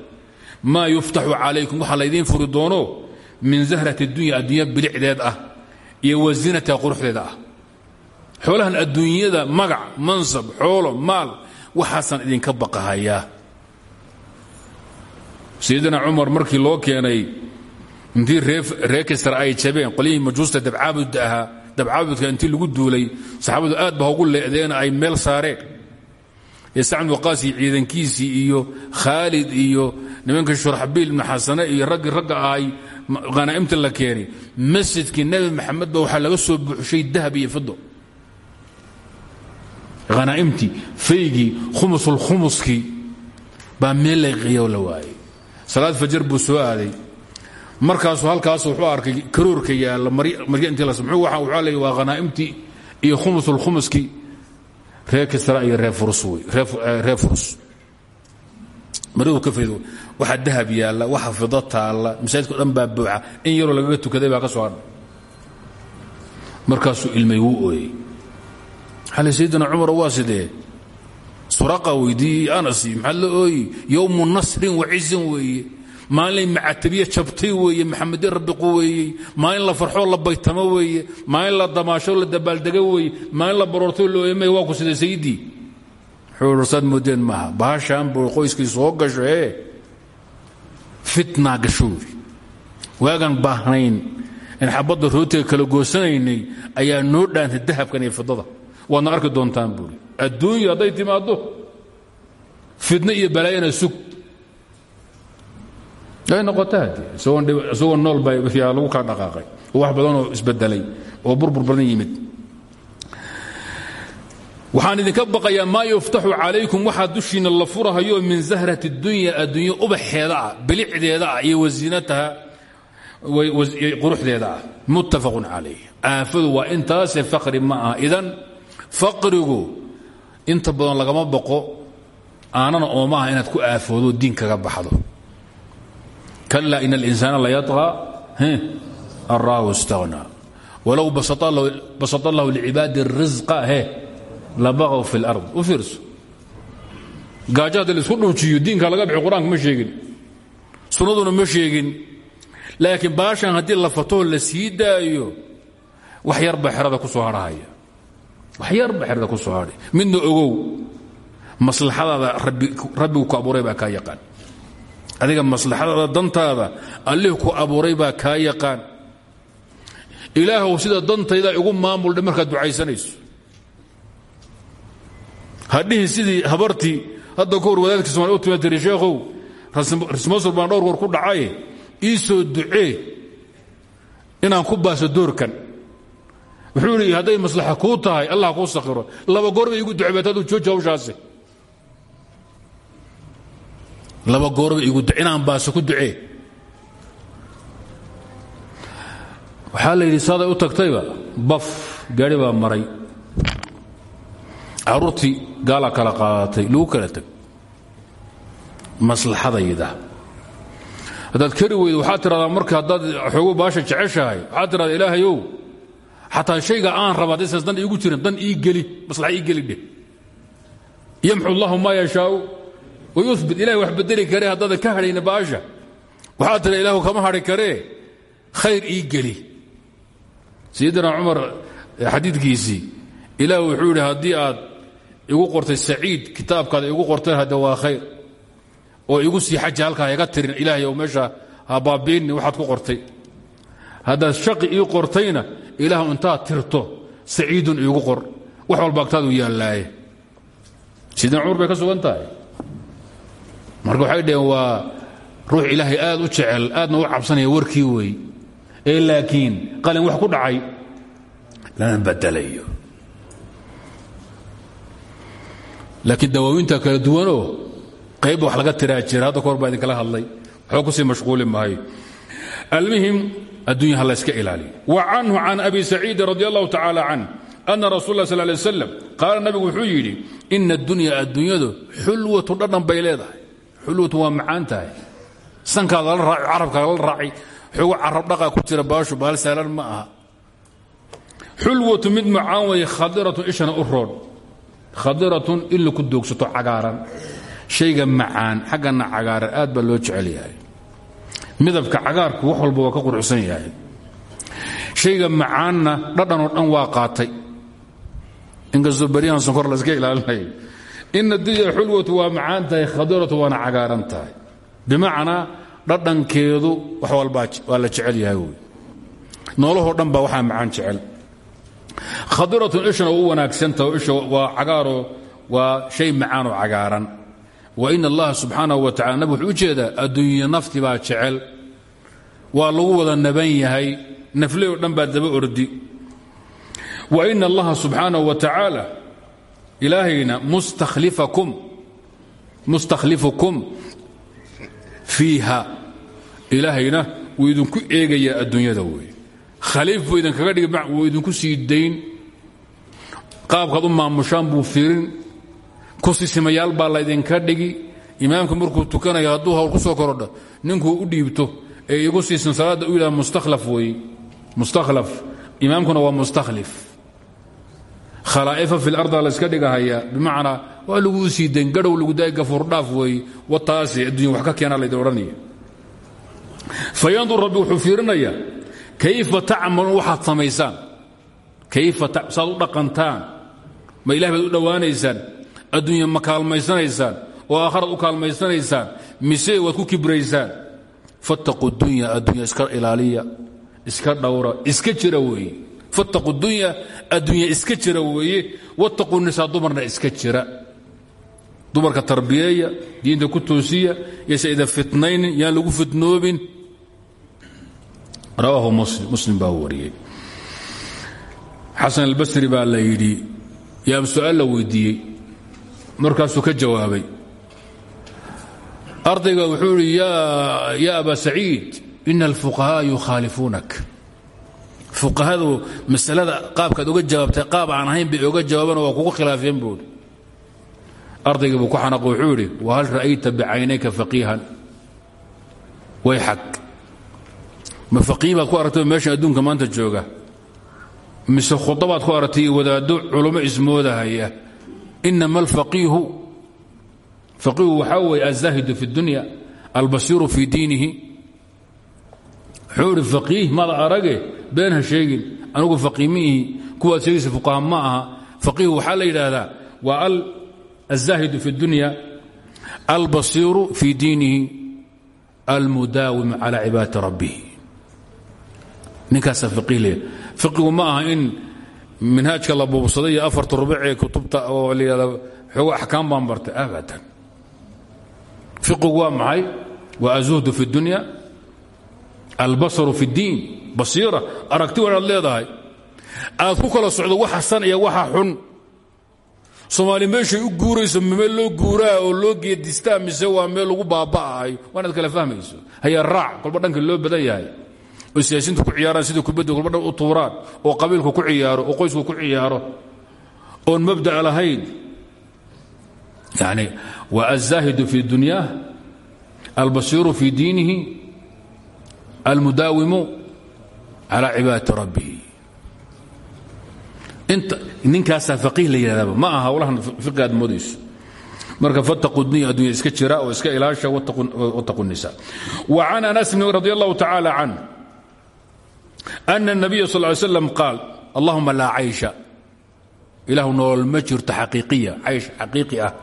Maa yuftaxu calaykum. Waxaa laydiin furi doono min zahrati dunya adduunya bilicdeed ah iyo wasinatiha quruxdeeda ah. Xoolahan adduunyada waxaasaan idinka baqahayaa sayidina cumar markii loo keenay intii ree kisra ay jabeen qolyihii majuusta dabcaabudda ahaa dabcaabudka intii lagu duulay saxaabadu aad ba ugu leedeen ay meel saareen. Ee sacd waqaas iyo ciidankiisii iyo khaalid iyo nimankii shuraxbiil iyo raggii ragga ahay khanaa'imta la keenay. Masjidkii nebi maxamed ba waxaa laga soo buuxshay dahab iyo fido hanaa'imtii faygii khumusulkhumuskii baa meel layqiyo la waayey. Salaad fajar halkaas wuxuu arkay karoorka yaalla marya intii las muxuu waxa waxaa leeyahy waa khanaa'imtii iyo khumusulkhumuskii reer kisra iyo reer furus wey reer maridu ka faydo waxa dahab yaalla waxa fido taalla masaajidka dhan baa buuxa in yaroo lagaga tukaday baa ka soo hadha markaasuu ilmay wuu ooyey xali sayidina cumar waa sidee? Suraqa weydiiyey anasi maxaad la ooyi yowmu nasrin wacizin weeye. Maalin macatabiye jabtay weeye maxamedin rabbi quweeyey maalin la farxoo la baytamo weeye. Maalin la damaasho la dabaaldego weeye. Maalin la baroortoo la ooyamay waa ku sida sayidii saad moodeen maaha. Bahashaan buu qoyskii soo gasho ee fitnaa gashoodi waagaan baahnayn. In xabadda rootiga kala goosanaynay ayaa noo dhaantay dahabkan iyo fidada waadna arki doontaan buuri adduunya hadday timaaddo fidno iyo balaayana sug. Ay noqota haddii isagoo nool baa lagu kala dhaqaaqay oo wax badanoo isbedelay oo burbur badan yimid. Waxaan idinka baqayaa maa yuftaxu calaykum waxaa dushiinna la furahayo min zahrati dunya adduunyo ubaxeeda ah bilicdeeda ah iyo wasiinataha quruxdeeda ah. Muttafaqun calayh. Aafadu waa intaase faqri ma idan faqrigu inta badan lagama baqo aanana ooma aha inaad ku aafoodo diin kaga baxdo kala in اlinsaana layaطغى araahu اstaghnى walow basط اllahu lcibaadi الriزqa he labaqw fi اlard u fiirso gaajo haddi laisku dhuujiyo diinka laga bixi qur-aanka ma sheegin sunnaduna ma sheegin laakiin baashan haddii la fataho la sii daayo wax yarba xerada ku soo harhaya wax yarba xerada ku soo hadhay midna ogow maslaxadaada rabbigu ku abuuray baa kaa yaqaan. Adiga maslaxadaada dantaada allih ku abuuray baa kaa yaqaan. Ilaahw sida dantayda igu maamuldhe markaad ducaysanayso. Hadhihi sidii habartii hadda ka hor wadaadkii somalia u tima tiri sheekhow rismosor baan dhowr ku dhacaye ii ducee inaan ku baaso doorkan wuxuu idhi hadday maslaxa kuu tahay allah kuu sakhiro. Laba goor bay igu ducebeet hadduu jooji hawshaasi laba goorba igu inaan baaso ku ducee. Waxaa la yidhi saaday u tagtayba baf gaari maray. Carruurtii gaala kala qaadatay lagu kala teg maslaxadayda. Haddaad kari weydo waxaad tidhahdaa marka haddaad xoogo baasha jeceshahay waxaad tidhahdaa ilaahayow xataa shayga aan raba haddaysaas dan iigu jirin dan ii geli maslaxa ii geli dheh yamxu allahu maa yashaau wayubit ilahay wax bedeli karee haddaadan ka hadhayna baasha. Waxaad tidha ilaahu kama hadhi karee khayr ii geli. Sayidina cumar xadiidkiisii ilaah wuxuu yidhi haddii aad igu qortay saciid kitaabkaada igu qortay hadde waa khayr. Oo igu sii xaji halkaa iga tirin ilaahay ou meesha ha baabiinni waxaad ku qortay haddaad shaqi ii qortayna ilaahu intaad tirto saciidun iigu qor. Wax walba agtaadu yaallaaye sayidina cumar bay ka sugan tahay. Marka waxay dhaheen waa ruux ilaahay aad u jecel aadna u cabsanaya warkii wey ee laakiin qalin wax ku dhacay lama badelayo laakiin dawaawinta kala duwanoo qaybba wax laga tiraa jira hadda kahor baa idinkala hadlay. Waxba ku sii mashquuli maayo. Almuhim addunya ha la yska ilaaliyo. Wa canhu can abi saciidin radi allahu tacaala can ana rasul lah sal lay slam qaala nabigu wuxuu yidhi ina addunya adduunyadu xulwatu dhadhan bay leedahay. Xulwatu waa macaan tahay. Sankaada la raaci carabkaaga la raaci xoogo carab dhaqaa ku jira baashu baal saalan ma aha. Xulwatu mid macaan weeye khadiratun ishana u roon. Khadiratun illa ku doogsato cagaaran. Shayga macaan xaggana cagaaran aad baa loo jecel midabka cagaarku wax walba waa ka quruxsan yahay. Shayga macaanna dhadhanoo dhan waa qaatay. Inkastoo baryahan sonkor la iska ilaalinayo. Ina diya xulwatu waa macaan tahay khadiratu waana cagaaran tahay. Bimacnaa dhadhankeedu wax walbaa waa la jecel yahay wy noolahoo dhan baa waxaa macaan jecel. Khadiratun ishana u wanaagsantaho isha waa cagaaroo waa shay cagaaran wa in allaha subxaanahu wa tacala nabig wuxuu u jeedaa nafti baa jecel. Waa lagu wada naban yahay. Nafley oo dhan baa daba ordi. Wa ina allaha subxaanahu wa tacaala ilaahayna mustakhlifukum fiiha. Ilaahayna wuu idinku eegayaa adduunyada wey khaliif buu idinkaga dhigi wuu idinku sii dayn. Qaabkaad u maamushaan buu firin kusisimayaal baa laydinka dhigi. Imaamka markuu tukanayo hadduu hawl ku soo korodha ninkuu u dhiibto ee igu siisan salaadda u yidhaha mustakhlaf weeye mustakhlaf. Imaamkuna waa mustakhlif. Khalaa'ifa fi larda layska dhigahayaa bimacnaa waa laguu sii dayn gadhow lagu daay gafuurdhaaf weeye wataasi addunya wax ka keena laydin odhanaya. Fayandur rabbi wuxuu fiirinayaa kayfa tacmaluun waxaad samaysaan? Kayfa saad u ma ilah baad adduunya ma oo aakharaad u kaalmaysanaysaan mise waad ku kibraysaan. Fattaquu dunya addunya iska ilaaliya iska dhowra iska jira weeye. Fattaquu dunya addunya iska jira weeye. Wattaquu nisaa dumarna iska jira. Dumarka tarbiyeeya diinta ku toosiya yaysa ida fitnaynin yaan lagu fitnoobin. Rawaahu muslim baa wariyey. Xasan albasri baa la yidhi yaa su'aal markaasuu ka jawaabay. Ardayga wuxuu idhi ya aba saciid ina alfuqahaa yukhaalifuunak fuqahadu masalada qaabkaad uga jawaabtay qaab aan ahayn bay oga jawaabeen waa kugu khilaafeen buuhi ardaygii buu ku xanaqo wuxuu idhi wahal ra'ayta bicaynayka faqiihan? Wayxag ma faqiih baad ku aragtay meesha adduunka maanta jooga? Mise khudabaad ku aragtay iyo wadaaddo culummo ismoodahaya inama alfaqiihu faqiihu waxaa weeye alzaahidu fi اdunya albasiiru fii diinihi wuxuu idhi faqiih mada arage been ha sheegin anigu faqiih ma ihi kuwaad sheegaysa fuqaha ma aha faqiihu waxaa la yidhaahdaa waa alzaahidu fi اdunya albasiiru fii diinihi almudaawimu cala cibaadati rabbih ninkaasaa faqiih leeya fiqigu ma aha in minhaajka la buubsaday iyo afarta rubic ee kutubta oo la yidhahda xoogo axkaam baan bartay abadan. Fiqigu waa maxay? Waa azuhdu fi اdunya albasaru fi اddiin basiira aragti waan aad leedahay. Aad ku kala socdo waxa san iyo waxa xun. Soomaali meeshay u guurayso meel loo guuraa oo loo geedistaa mise waa meel lagu baaba'ahay waa inaad kala fahmayso. Haya raac kolba dhanka loo badan yahay oo siyaasiintu ku ciyaaraan sida kubadda kolba dhan u tuuraan oo qabiilku ku ciyaaro oo qoysku ku ciyaaro oon mabda'a lahayn. Yani waa alzaahidu fi dunyaah albasiiru fi diinihi almudaawimu cala cibaadati rabbihi. Ninkaasaa faqiih la yidhahdaaba ma aha hawlahan fiqi aad moodayso. Marka fattaquu dunya addunya iska jira oo iska ilaasha wattaquu nisa. Wa can anasin radi allahu ana الnabiya sal ly slam qaal allahuma laa caysha ilahu nolol ma jirto xaqiiqiya caysh xaqiiqi ah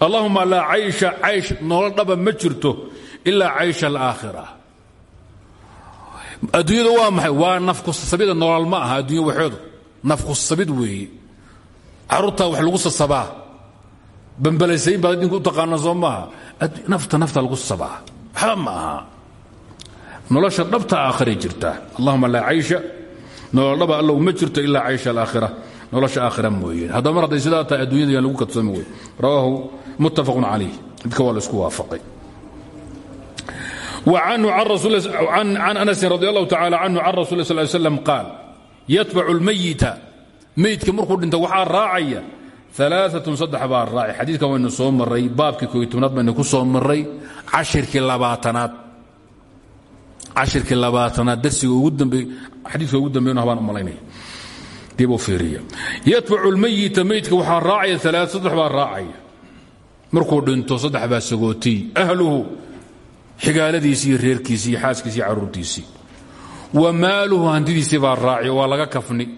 allahuma laa caysha caysh nolol dhaba ma jirto ilaa caysha alaakhira adduunyada waa maxay waa nafkusasabida nolol ma aha addunya waxeedu nafkusasabid weeye carruurtaa wax lagu sasabaa bambalaysayin baad idinku u taqaana soo maaha nafta nafta lagu sasabaa waxba ma aha nolosha dhabta ah aakhiray jirtaa allahuma laa caysha. Nolol dhaba ah allow ma jirto ilaa caysha alaakhira. Nolosha aakhira mooyeen. Haddaba mar hadday sidaa tahay adduunyada yaan lagu kadsami wey rawaahu muttafaqun calayh. Midka waa la isku waafaqay. Can anasin radi allahu tacala canhu can rasuli sal qaal yatbacu lmayita meydka markuu dhinta waxaa raacaya alaaatun saddex baa raaci. Xadiidkan waynu soo maray baabkii kooiy tobnaad baynu ku soo maray cashirkii labaatanaad cashirkii labaatanaad darsiga ugu dambe xadiidka ugu dambeyn habaan u malaynaya. Dib u fiiriya. Yatbacu lmayita meydka waxaa raacaya alaa saddex baa markuu dhinto saddex baa sagootiy ahluhu xigaaladiisii iyo reerkiisii iyo wa maaluhu hantidiisii baa raaci waa laga kafni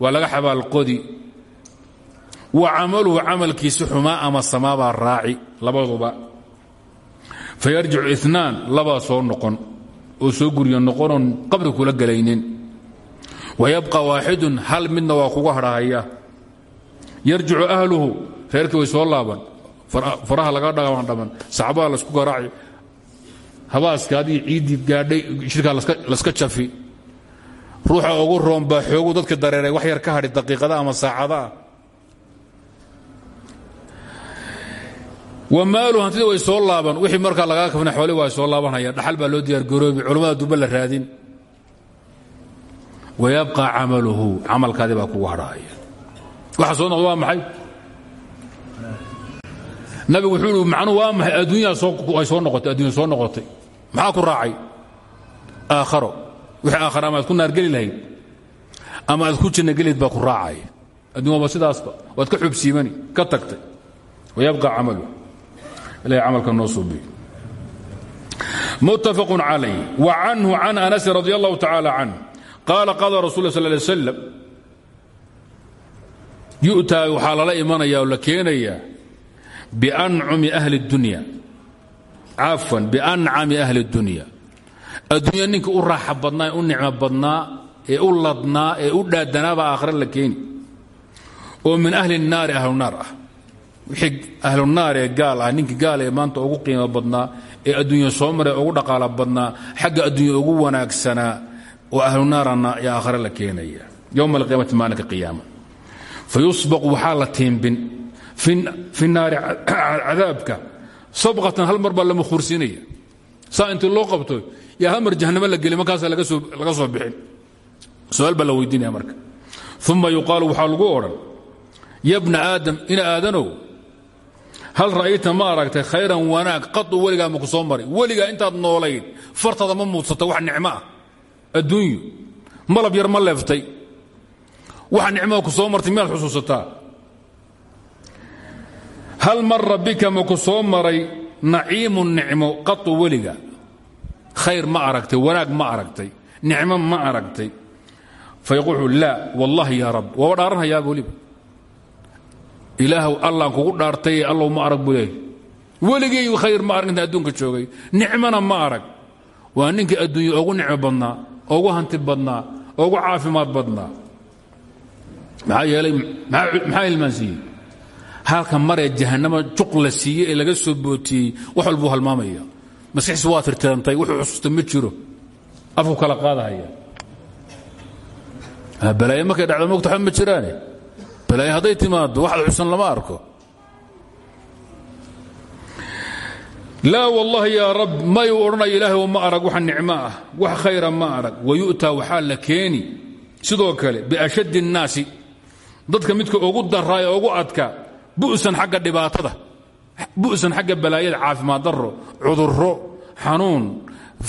waa laga xabaalqodi wa camaluhu camalkiisi xumaa ama samaa baa raaci labaduba. Fayarjicu inaan labaa soo noqon oo soo guryo noqonoon qabri kula gelaynin wayabqa waaxidun hal midna waa kuga hadhahaya yarjicu ahluhu reerkii way soo laaban. Faraha laga dhaman dhaman saxbaa laysku garaaci. Habaaska adii ciiddii gaadhay shirkaa laska jafi. Ruuxa ugu baa xoogu dadka dareeray wax yar ka hadhi daqiiqada ama saacadaah wa maalu hantida way soo laaban. Wixii markaa lagaa kafna xooli waa soo laabanhaya dhaxal baa loo diyaargaroobi culammada duba la raadin. Wayabqa camaluhu. Camalkaadii baa kugu hadhaaya waxa soo noqda waa maxay? Nabigu wuxuu ihi macnuhu waa maxay? Adduunyaa ay soo noqotay adduunya soo noqotay. Maxaa ku raacay? Aakharo. Wixii aakhara ama aad ku naargeli lahayd ama aad ku janna gelihayd baa ku raacaya adduun waaba sidaasba waad ka xubsiimani ka tagtay. Wayabqa camaluhu ilahay camalka noo suubiyo muttafaq calayh wa canhu can anasin radi allahu tacaala canh qaala qaala rasul l sl lay slam yu'taa waxaa lala imanaya oo la keenayaa biancumi ahli اdunya cafwan biancami ahli اdunya adduunya ninka u raaxa badnaa ee u nicmo badnaa ee u ladnaa ee u dhaadanaabaa aakhre la keeni oo min ahli الnaari ahlunaar ah wixii ahlunaar ee gaal ah ninkii gaal ee maanta ugu qiimo badnaa ee adduunya soo maree ugu dhaqaalo badnaa xagga adduunya ugu wanaagsanaa oo ahlunaarana ee aakhare la keenaya. Yowma alqiyaamati maalinka qiyaama. Fayusbaqu waxaa la tiimbin fi naari cadaabka. Sabqatan hal mar baa la mukhursinaya saa intii loo qabto yaa hal mar la geli markaasa laga soo bixin. Su'aal baa la weydiinaya marka. Uma yuqaalu waxaa lagu odhan ya bna aadam ina aadanow hal ra'ayta ma aragtay khayran wanaag qadu weligaa maku soo maray weligaa intaad noolayd fartada ma muudsata wax nicmo ah adduunyu malab yar ma leeftay wax nicmoa ku soo martay miyaad xusuusataa hal mara bika maku soo maray naciimu nicmo qatu weliga khayr ma aragtay wanaag ma aragtay nicmo ma aragtay fayaquulu laa wallahi ya rab waaba dhaaranhayaaba weliba ilaahw allaan kugu dhaartay allow ma arag buu weligay khayr ma arag inta adduunka joogay. Nicmona ma arag. Waa ninkii adduunya ugu nicmo badnaa ugu hanti badnaa ugu caafimaad badnaa. Maxaa yeelay maxaa halka maree jahannama juq la ee laga soo bootiyey wax walbuu halmaamaya. Maskixiis waa tirtirantay wuxuu xusuusta ma jiro. Afku kala qaadahaya. Balaaye markay dhacdo mogta waxba ma jiraane balaaye hadday timaado waxad xusan lama arko. Laa wallahi yaa rab mayuu odhanaya ilaahay ma arag wax nicmo ah wax khayra ma arag. Wayu'taa waxaa la keeni. Sidoo kale biashaddi الnaasi dadka midka ugu daraa ee ugu adka bu'san xagga dhibaatada bu'san xagga balaayada caafimaad daro cudurro xanuun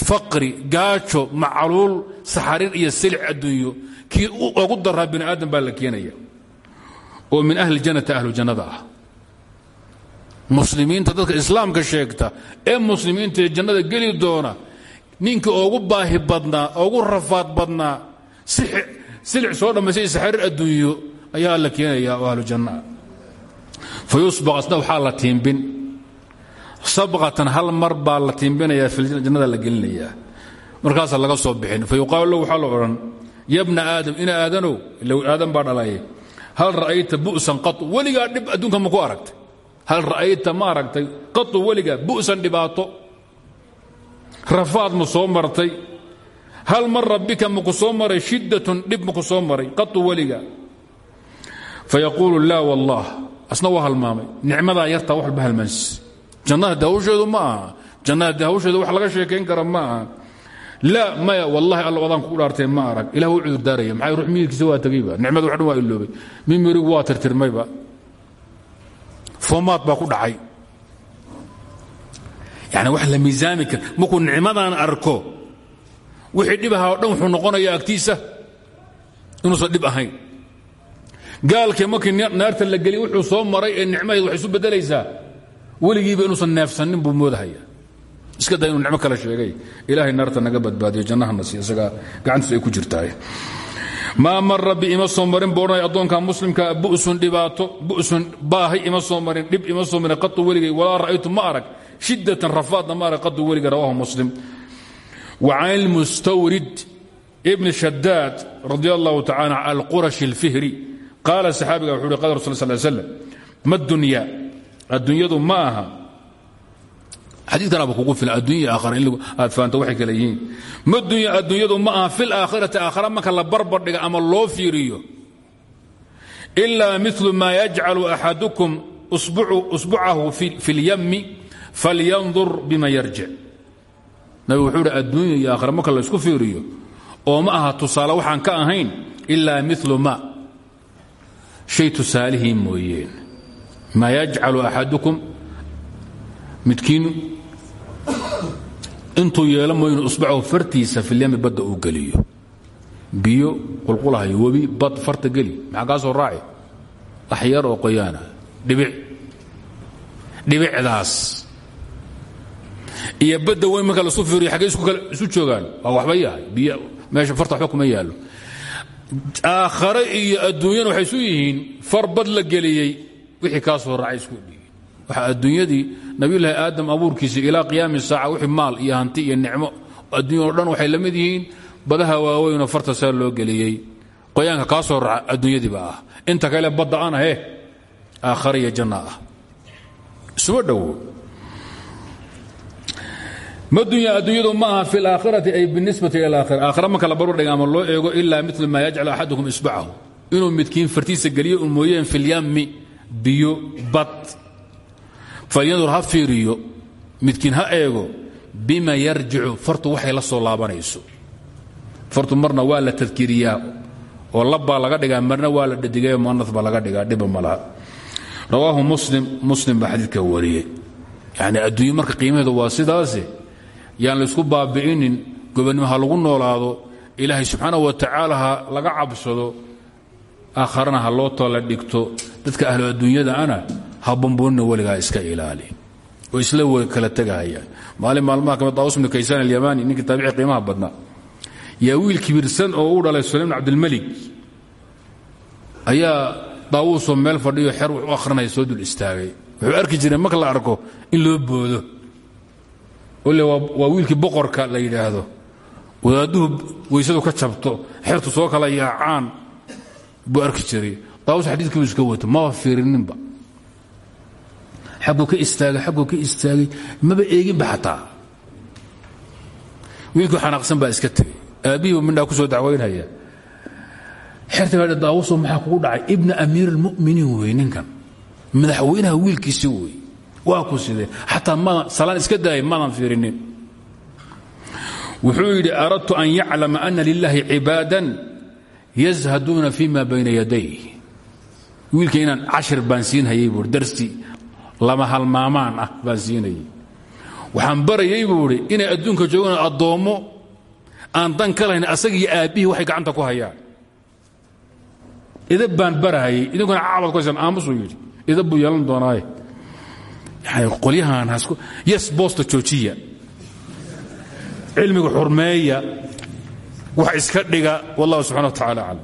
faqri gaajo macluul saxariir iyo silic adduunyo. Kii ugu daraa bini aadam baa la keenaya oo min ahli jannati ahlu jannada ah. Muslimiinta dadka islaamka sheegta ee muslimiinta jannada geli doona ninka ugu baahi badnaa ugu rafaad badnaa silic soo dhammaystay saxariir adduunyo ayaa la keenaya oo ahlu janna. Ah fayusbaq asna sabqatan hal mar baa la tiimbinaya jannada la gelinayaa. Markaasaa laga soo bixin. Fa yuqaalu lahu waxaa la odhan ya bna aadam ina aadanow? Ilow aadam baa dhalaye hal ra'ayta bu'san qatu weligaa dhib adduunka ma ku aragtay? Hal ra'ayta ma aragtay qatu weligaa bu'san dhibaato? Rafaad ma soo martay. Hal mara bika maku soo maray? Shiddatun dhib maku soo maray qatu weligaa. Fayaquulu laa wallah asna waa halmaamay. Nicmadaa yartaa wax walba halmaansis jannada de hawsheedu ma aha. Jannada de hawsheedu wax laga sheekayn kara ma aha laa maya wallahi alla adaan kugu dhaartay ma arag. Ilah wuu cudurdaaraya maxay ruux miyirkiisa waa tegeyba nicmada wax dhan waa iloobay. Mimirigu waa tirtirmayba foomaad baa ku dhacay. Yani wax la miisaami kar. Markuu nicmadan arko wixii dhib ahaa dhan wuxuu noqonayaa agtiisa inuusan dhib ahayn. Gaalkii markii naarta la geliy wuxuu soo maray ee nicmaheed waxay isu beddelaysaa. Weligiiba inuusan neefsannin buu moodahaya iska da inuu nicmo sheegay. Ilaahay naarta naga badbaadiyo jannahana si isagaa gacantiisu ay ku jirtaay. Maa mara bi ima soo marin buu odhanaya addoonka muslimka bu'sun dhibaato baahi ima soo marin ima soo marin qatu weligay ra'aytu ma arag shiddatan rafaadna ma arag qatu weligay rawahu muslim. Wa can ilmustawrid ibn shadaad radi allahu tacala alqurashi alfihri qaala saxaabiga wuxuu uhi qala rasul sal slam ma dunya? Adduunyadu ma xadiikan aba kugu filan addunya aakhara in aad fahanto waxay kale yihiin. Ma dunya adduunyadu ma aha fi laakhirati aakhara marka la barbar dhiga ama loo fiiriyo. Ilaa milu maa yajcalu axadukum usbucahu fi اlyami falyandur bima yarjic nabigu wuxuu hi adduunya iyo aakhara marka fiiriyo oo ma aha tusaale waxaan ka ahayn ilaa milu ma. Shay tusaalihii mooyeen. Maa yajcalu axadukum midkiinu intuu yeelo mooy inu usbacahu fartiisa filyami badda uu geliyo. Biyo qulqulahayo webi bad farta geli. Maxaa kaa raaci? Wax yar oo qoyaana. Dhibic. Dhibicdaas. Iyo badda weyn marka lasu fiiriyo xaggay isu joogaan. Waxba yahay. Biyo meesha farta waxba kuma yaallo. Iyo adduunyana waxay isu yihiin far bad la geliyey wixii kaa soo raacay isku dhigi waxa adduunyadii nabiyulaahi aadam abuurkiisii ilaa qiyaami saaca wixii maal iyo hanti iyo nicmo adduunya dhan waxay la yihiin badaha waaweynoo farta saa loo geliyey. Qoyaanka kaa soo raca adduunyadiiba ah. Inta kale badda aan ahe aakhare iyo janna ah. Isuma adduunyadu ma aha fi laakhirati ay binisbati ila aakhira aakhira marka la barbar dhiga ama loo eego ilaa mil maa yajcal axadukum isbacahu inuu midkiin fartiisa geliyo un mooyeen filyami biyo bad falyandur ha fiiriyo midkiin ha eego bima yarjicu fartu waxay la soo laabanayso. Fartu marna waa la tadkiriyaa oo labbaa laga dhigaa marna waa la dhadigayo muanaf baa laga dhigaa dhiba ma laha. Rawaahu muslim muslim baa xadiidka wariyey. Yani adduunye marka qiimaheedu waa sidaase yaan laysku baabi'inin gobonnimo ha lagu noolaado ilaahay subxaana wa tacaala laga cabsado aakharana ha loo toola dhigto dadka ahlu adduunyada ana ha bamboonina weligaa iska ilaali. Oo isla kala tegahayaan maalin maalmaha ka mid daawus bnu kaysaan alyamani ninkii taabici qiimaha badnaa. Yaa wiil kibirsan oo u dhalay sulaym bn cabdilmelig ayaa daawuusoo meel fadhiyo xer wax u soo dul istaagay. Wuxuu arki jiray marka la arko in loo boodo ole waa wiilkii boqorka la yidhaahdo wadaadduhu weysadu ka jabto xertu soo kala yaacaan buu arki jiray. Daawus xadiidkiibu iska wato maba fiirininba xagguu ka istaagay xagguu ka istaagay maba eeginba xataa. Wiilkii xanaaqsan baa iska tegey. Aabbihiibu mindhaa ku soo dacwaynaya xerta baa daawuso maxaa kugu dhacay? Ibna amiir almu'miniin wey madaxweynaha wiilkiisi wey waa ku sidee? Xataa madan salaan iska daayay maadan fiirinin. Wuxuu yidhi aradtu an yaclama ana lilaahi cibaadan yazhaduuna fima bayna yadayh wiilka inaan cashir siinhayay buui darsi lama halmaamaan ah baan siinayay. Waxaan barayay buu idhi inay adduunka joogaan addoommo aan dan ka lahayn asaga iyo aabbihii waxay gacanta ku hayaan. Idab baan barahayay idinkuna caabad ku haysaan aamusuu yidhi. Idab buu yeelan doonaaye. Yani qolyahan hasku yes boosta joojiya cilmiga xurmeeya wax iska dhiga wallahu subxana wa tacala aclam